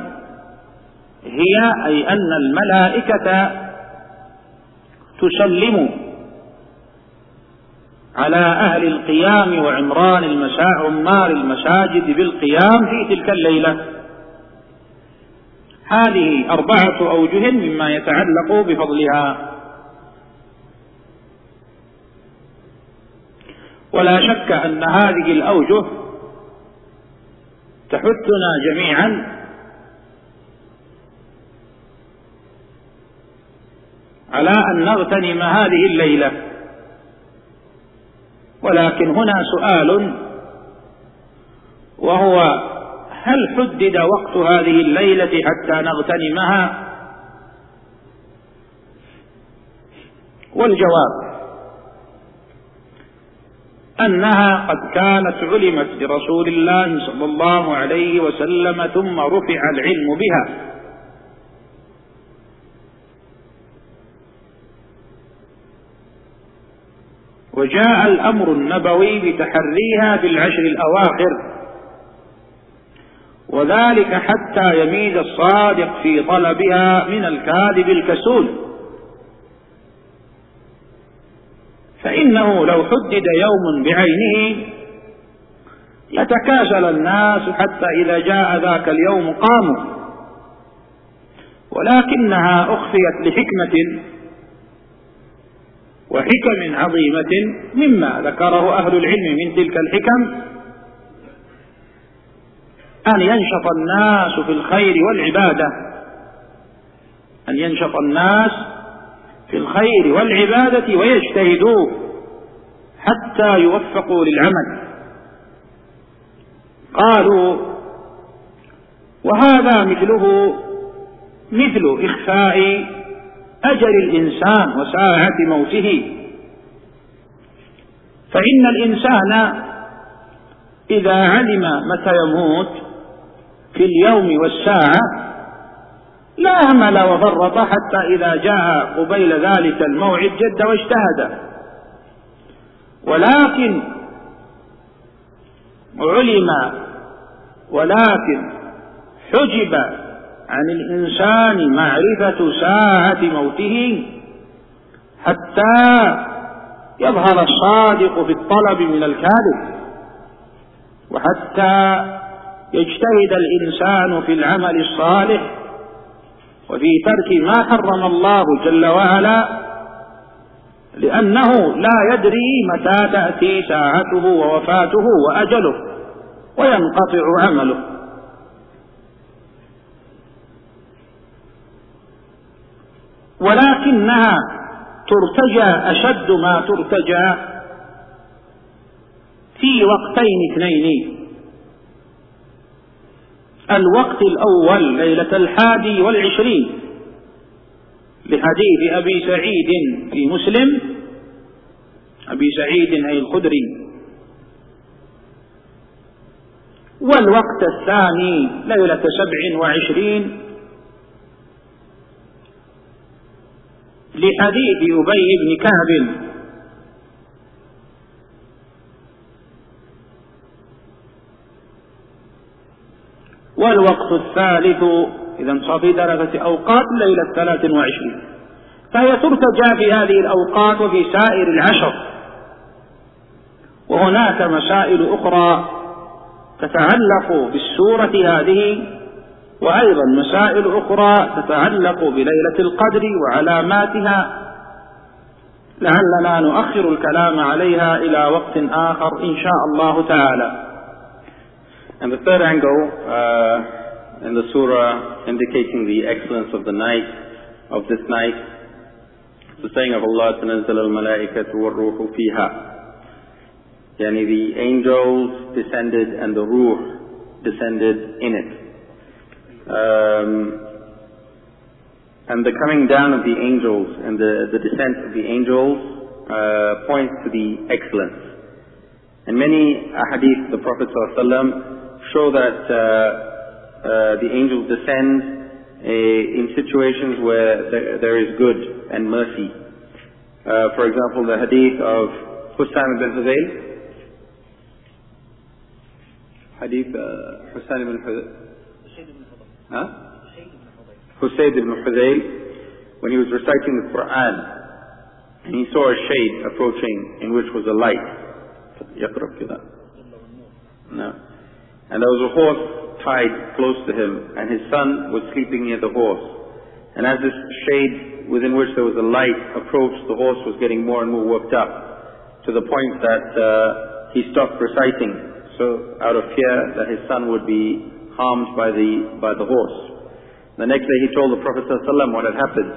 هي أي أن الملائكة تسلم على أهل القيام وعمران المساء عمار المساجد بالقيام في تلك الليلة. هذه أربعة أوجه مما يتعلق بفضلها. ولا شك أن هذه الأوجه تحثنا جميعا على أن نغتنم هذه الليلة. ولكن هنا سؤال وهو هل حدد وقت هذه الليلة حتى نغتنمها؟ والجواب أنها قد كانت علمت برسول الله صلى الله عليه وسلم ثم رفع العلم بها. وجاء الأمر النبوي بتحريها في العشر الأواخر. وذلك حتى يميز الصادق في طلبها من الكاذب الكسول. فإنه لو حدد يوم بعينه لتكاسل الناس حتى إذا جاء ذاك اليوم قاموا. ولكنها أخفيت لحكمة وحكم عظيمة مما ذكره أهل العلم من تلك الحكم أن ينشط الناس في الخير والعبادة. أن ينشط الناس في الخير والعبادة ويجتهدوا حتى يوفقوا للعمل. قالوا وهذا مثله مثل إخفاء أجل الإنسان وساعة موته. فإن الإنسان إذا علم متى يموت في اليوم والساعة لا همل وفرط حتى إذا جاء قبيل ذلك الموعد جد واجتهد. ولكن علم ولكن حجب عن الإنسان معرفة ساعة موته حتى يظهر الصادق في الطلب من الكاذب وحتى يجتهد الإنسان في العمل الصالح وفي ترك ما حرم الله جل وعلا لأنه لا يدري متى تأتي ساعته ووفاته وأجله وينقطع عمله. ولكنها ترتجى أشد ما ترتجى في وقتين اثنين. الوقت الأول ليلة الحادي والعشرين لحديث أبي سعيد في مسلم. أبي سعيد أي الخدري. والوقت الثاني ليلة سبع وعشرين لحديث أبي بن كعب والوقت الثالث إذا صافي درجة أوقات ليلة ثلاث وعشرين. فهي ترتجى في هذه الأوقات وفي سائر العشر. وهناك مسائل أخرى تتعلق بالسورة هذه وأيضا مسائل أخرى تتعلق بليلة القدر وعلاماتها. لعلنا نؤخر الكلام عليها إلى وقت آخر إن شاء الله تعالى. And the third angle uh, in the surah indicating the excellence of the night, of this night, the saying of Allah, تنزل الملائكة والروح فيها. Yani the angels descended and the ruh descended in it. Um, and the coming down of the angels and the, the descent of the angels uh, points to the excellence. And many ahadith of the Prophet ﷺ show that uh, uh, the angels descend uh, in situations where there is good and mercy. Uh, for example, the hadith of Husayn ibn Huzail. Hadith uh, Husayn ibn Huzail. Huh? Ibn Huzail, when he was reciting the Quran, and he saw a shade approaching in which was a light. No. And there was a horse tied close to him, and his son was sleeping near the horse. And as this shade within which there was a light approached, the horse was getting more and more worked up, to the point that uh, he stopped reciting, so out of fear that his son would be harmed by the, by the horse. The next day he told the Prophet ﷺ what had happened.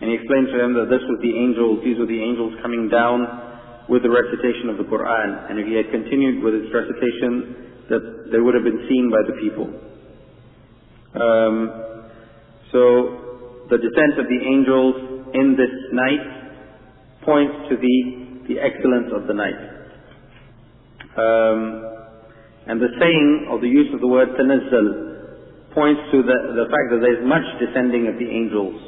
And he explained to him that this was the angels, these were the angels coming down with the recitation of the Quran. And if he had continued with its recitation, that they would have been seen by the people. Um, so the descent of the angels in this night points to the, the excellence of the night. Um, and the saying or the use of the word tanazzal points to the, the fact that there is much descending of the angels.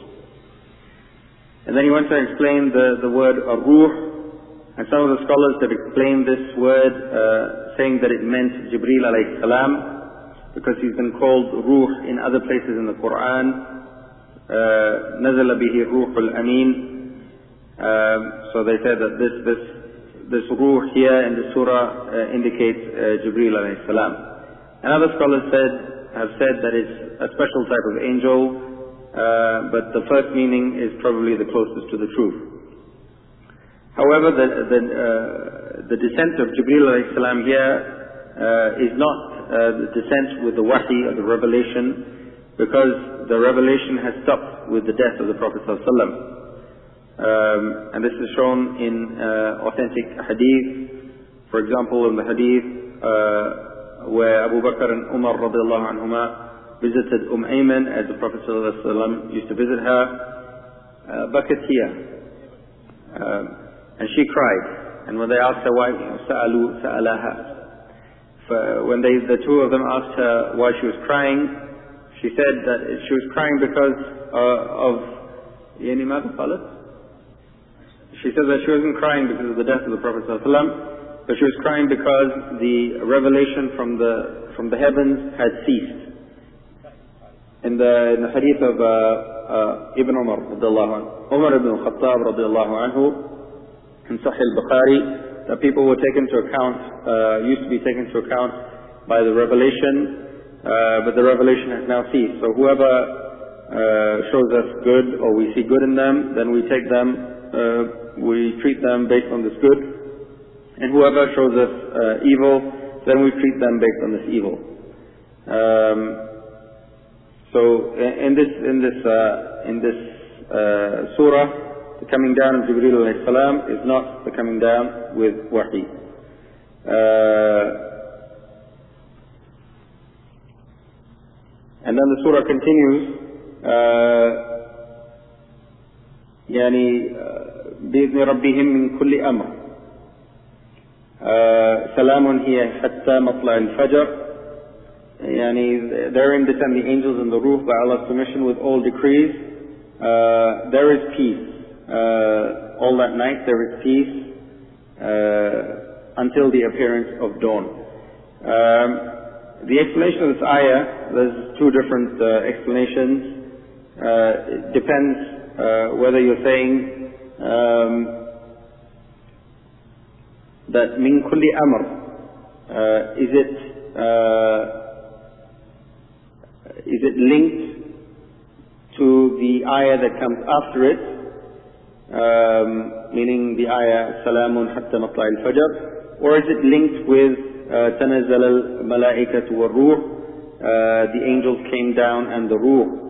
And then he went to explain the, the word ruh, and some of the scholars have explained this word uh, saying that it meant Jibreel alayhi salam because he's been called Ruh in other places in the Quran. نزل به الروح الأمين Um, so they said that this, this, this ruh here in the surah uh, indicates uh, Jibreel alayhi salam. And other scholars said, have said that it's a special type of angel, uh, but the first meaning is probably the closest to the truth. However, the, the, uh, the descent of alayhi salam here uh, is not uh, the descent with the wahi or the revelation, because the revelation has stopped with the death of the Prophet sallallahu um, and this is shown in uh, authentic hadith. For example, in the hadith uh, where Abu Bakr and Umar radiallahu anhuma visited Umm Ayman as the Prophet ﷺ used to visit her, uh. Um, and she cried. And when they asked her why, سألوا سألاها. When they, the two of them asked her why she was crying, she said that she was crying because uh, of يعني ماذا قالت؟ she said that she wasn't crying because of the death of the Prophet ﷺ, but she was crying because the revelation from the, from the heavens had ceased. In the, in the hadith of uh, uh, Ibn Umar, Umar ibn Khattab radiallahu anhu, in Sahih al-Bukhari, that people were taken to account, uh, used to be taken to account by the revelation, uh, but the revelation has now ceased. So whoever uh, shows us good or we see good in them, then we take them uh, we treat them based on this good. And whoever shows us uh, evil, then we treat them based on this evil. Um, so in this in this uh, in this uh, surah, coming down of Jibreel alayhi salam is not the coming down with wahi. Uh, and then the surah continues. Uh, يعني بإذن ربهم من كل أمر سلام هي حتى مطلع الفجر يعني therein descend the angels and the roof by Allah's permission with all decrees uh, there is peace uh, all that night there is peace uh, until the appearance of dawn. Um, the explanation of this ayah there's two different uh, explanations. Uh, it depends uh, whether you're saying um, that min kulli amr, uh, is it uh, is it linked to the ayah that comes after it, um, meaning the ayah salamun hatta matla al-fajr, or is it linked with تنزل الملائكة والروح, the angels came down and the ruh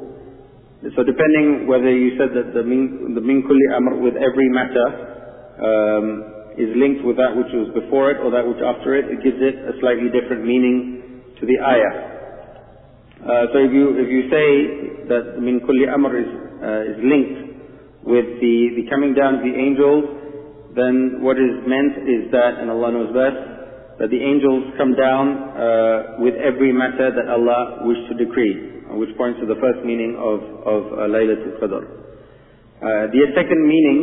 so depending whether you said that the min, the min kulli amr with every matter um, is linked with that which was before it or that which after it, it gives it a slightly different meaning to the ayah. Uh, so if you if you say that min kulli amr is uh, is linked with the the coming down of the angels, then what is meant is that, and Allah knows best, that the angels come down uh, with every matter that Allah wished to decree which points to the first meaning of, of uh, Laylatul Qadr. Uh, the second meaning,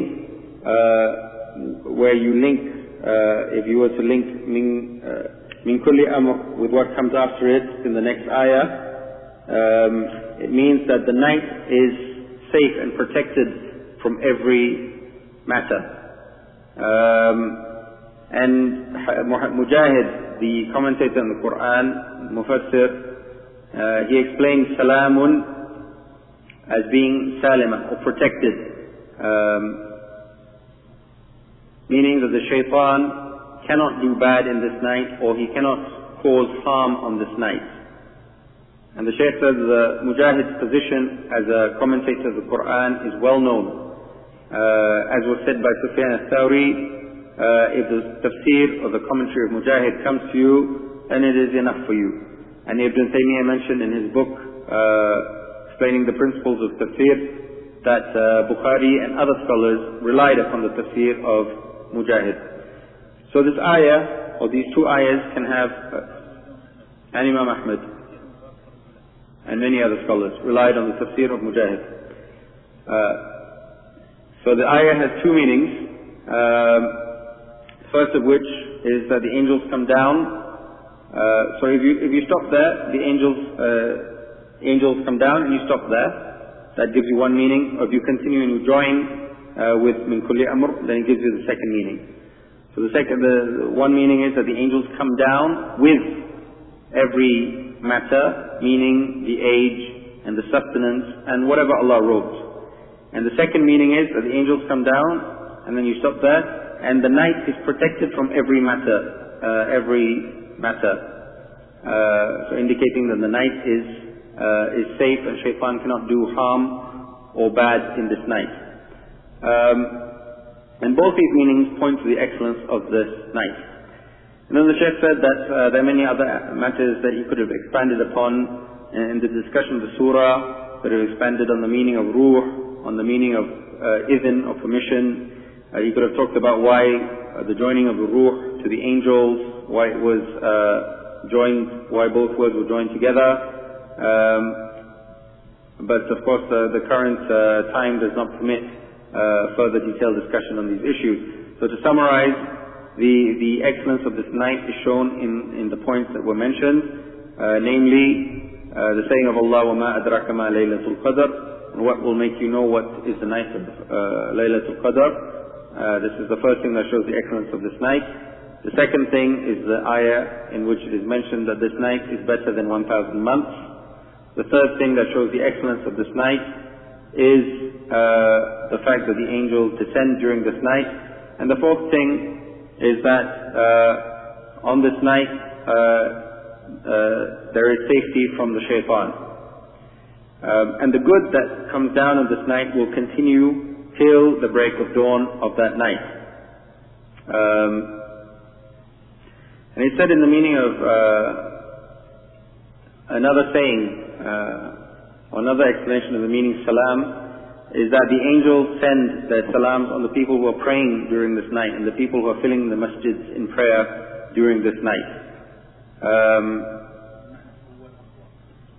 uh, where you link, uh, if you were to link min, uh, min kulli amr with what comes after it in the next ayah, um, it means that the night is safe and protected from every matter. Um, and Mujahid, the commentator in the Quran, Mufassir, uh, he explains salamun as being salima or protected, um, meaning that the shaitan cannot do bad in this night or he cannot cause harm on this night. And the Shaykh says the Mujahid's position as a commentator of the Quran is well known. Uh, as was said by Sufyan al-Thawri, uh, if the tafsir or the commentary of Mujahid comes to you, then it is enough for you. And Ibn Taymiyyah mentioned in his book, uh, explaining the principles of tafsir, that uh, Bukhari and other scholars relied upon the tafsir of Mujahid. So this ayah, or these two ayahs can have, uh, and Imam and many other scholars relied on the tafsir of Mujahid. Uh, so the ayah has two meanings. Um, first of which is that the angels come down uh, so if you, if you stop there, the angels, uh, angels come down and you stop there. That gives you one meaning. Or if you continue and you join uh, with min kulli amr, then it gives you the second meaning. So the second, the one meaning is that the angels come down with every matter, meaning the age and the sustenance and whatever Allah wrote. And the second meaning is that the angels come down and then you stop there and the night is protected from every matter, uh, every matter. Uh, so indicating that the night is, uh, is safe and shaitan cannot do harm or bad in this night. Um, and both these meanings point to the excellence of this night. And then the Shaykh said that uh, there are many other matters that he could have expanded upon in the discussion of the surah, could have expanded on the meaning of ruh, on the meaning of uh, idhn, or permission. Uh, he could have talked about why uh, the joining of the ruh to the angels, why it was uh, joined, why both words were joined together. Um, but of course the, the current uh, time does not permit uh, further detailed discussion on these issues. So to summarize, the, the excellence of this night is shown in, in the points that were mentioned, uh, namely uh, the saying of Allah, وَمَا أَدْرَكَ مَا لَيْلَةُ الْقَدْرِ and what will make you know what is the night of uh, Laylatul Qadr. Uh, this is the first thing that shows the excellence of this night. The second thing is the ayah in which it is mentioned that this night is better than 1,000 months. The third thing that shows the excellence of this night is uh, the fact that the angels descend during this night. And the fourth thing is that uh, on this night uh, uh, there is safety from the shaitan. Um, and the good that comes down on this night will continue till the break of dawn of that night. Um, and he said in the meaning of uh, another saying, uh, or another explanation of the meaning salam, is that the angels send their salams on the people who are praying during this night and the people who are filling the masjids in prayer during this night. Um,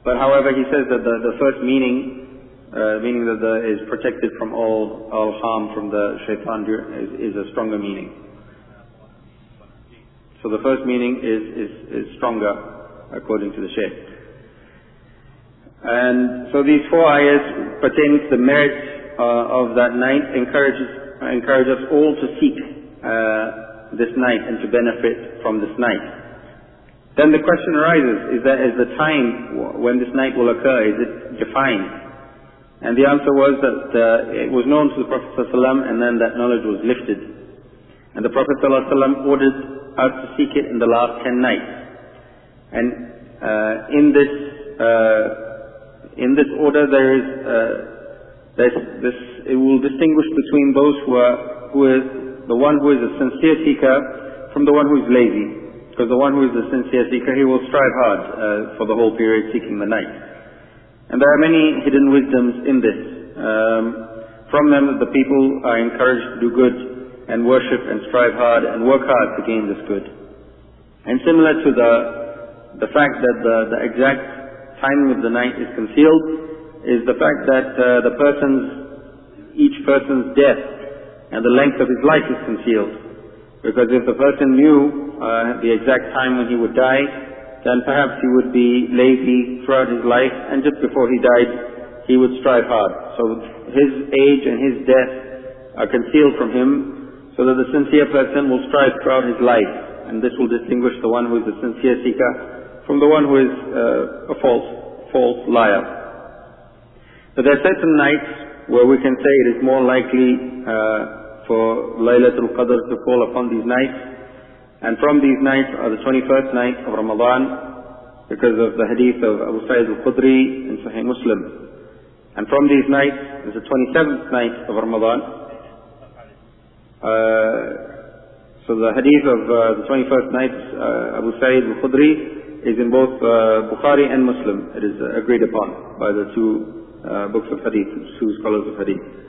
but however, he says that the, the first meaning, uh, meaning that the, is protected from all, all harm from the shaitan is, is a stronger meaning. So the first meaning is, is, is stronger according to the Shaykh. And so these four ayahs pertaining to the merits uh, of that night encourages, encourage us all to seek uh, this night and to benefit from this night. Then the question arises, is that is the time when this night will occur, is it defined? And the answer was that uh, it was known to the Prophet ﷺ and then that knowledge was lifted. And the Prophet ﷺ ordered us to seek it in the last ten nights. And uh, in this uh, in this order there is, uh, this, this, it will distinguish between those who are, who is the one who is a sincere seeker from the one who is lazy. Because the one who is a sincere seeker, he will strive hard uh, for the whole period seeking the night. And there are many hidden wisdoms in this. Um, from them, the people are encouraged to do good and worship and strive hard and work hard to gain this good. And similar to the, the fact that the, the exact timing of the night is concealed is the fact that uh, the person's, each person's death and the length of his life is concealed. Because if the person knew uh, the exact time when he would die, then perhaps he would be lazy throughout his life, and just before he died, he would strive hard. So his age and his death are concealed from him, so that the sincere person will strive throughout his life, and this will distinguish the one who is a sincere seeker from the one who is uh, a false, false liar. But there are certain nights where we can say it is more likely uh, for Laylatul Qadr to fall upon these nights. And from these nights are the 21st night of Ramadan because of the hadith of Abu Sa'id al-Khudri in Sahih Muslim. And from these nights is the 27th night of Ramadan. Uh, so the hadith of uh, the 21st night, uh, Abu Sa'id al-Khudri is in both uh, Bukhari and Muslim. It is agreed upon by the two uh, books of hadith, two scholars of hadith.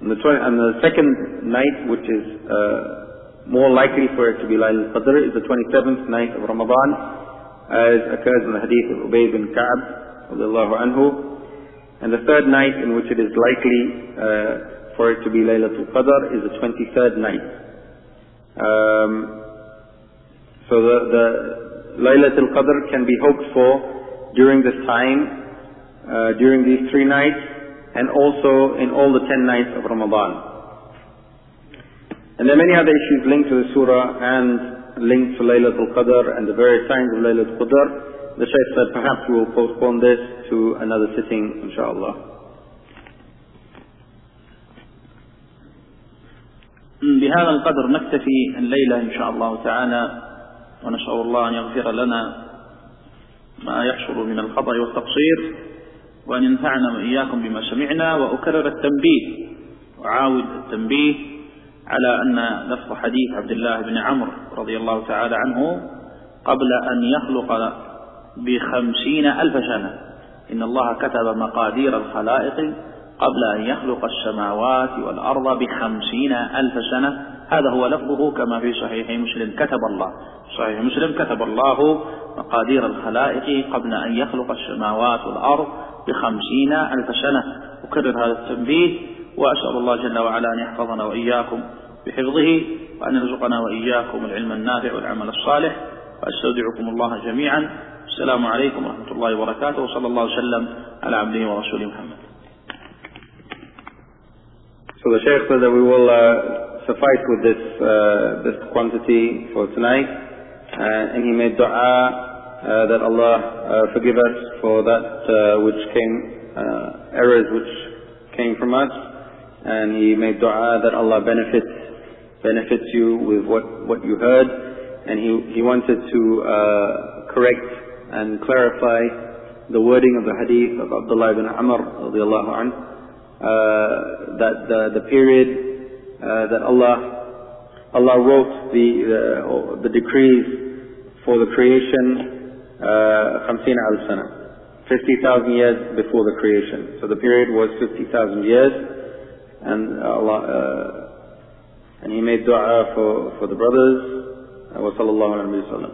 And the, the second night, which is uh, more likely for it to be Laylatul Qadr, is the 27th night of Ramadan, as occurs in the hadith of Ubay bin Ka'b, anhu. And the third night in which it is likely uh, for it to be Laylatul Qadr is the 23rd night. Um, so the, the Laylatul Qadr can be hoped for during this time, uh, during these three nights, and also in all the ten nights of Ramadan. And there are many other issues linked to the surah and linked to Laylatul Qadr and the various signs of Laylatul Qadr. The Shaykh said perhaps we will postpone this to another sitting, inshallah. بهذا القدر نكتفي الليلة إن شاء الله تعالى ونسأل الله أن يغفر لنا ما يحصل من الخطأ والتقصير وأن ينفعنا وإياكم بما سمعنا وأكرر التنبيه وعاود التنبيه على أن لفظ حديث عبد الله بن عمرو رضي الله تعالى عنه قبل أن يخلق بخمسين ألف سنة. إن الله كتب مقادير الخلائق قبل أن يخلق السماوات والأرض بخمسين ألف سنة. هذا هو لفظه كما في صحيح مسلم. كتب الله. صحيح مسلم كتب الله مقادير الخلائق قبل أن يخلق السماوات والأرض بخمسين ألف سنة. أكرر هذا التنبيه وأسأل الله جل وعلا أن يحفظنا وإياكم بحفظه وأن يرزقنا وإياكم العلم النافع والعمل الصالح. وأستودعكم الله جميعا. السلام عليكم ورحمة الله وبركاته وصلى الله وسلم على عبده ورسوله محمد. So the Shaykh said that we will uh, suffice with this, uh, this quantity for tonight. Uh, and he made dua that Allah uh, forgive us for that uh, which came, errors which came from us. And he made dua that Allah benefits, benefits you with what, what you heard. And he, he wanted to correct and clarify the wording of the hadith of Abdullah ibn Amr radiallahu anhu uh, that the, the period uh, that Allah Allah wrote the uh, the decrees for the creation خمسين ألف سنة 50,000 years before the creation so the period was 50,000 years and Allah uh, and he made dua for for the brothers وصلى الله عليه وسلم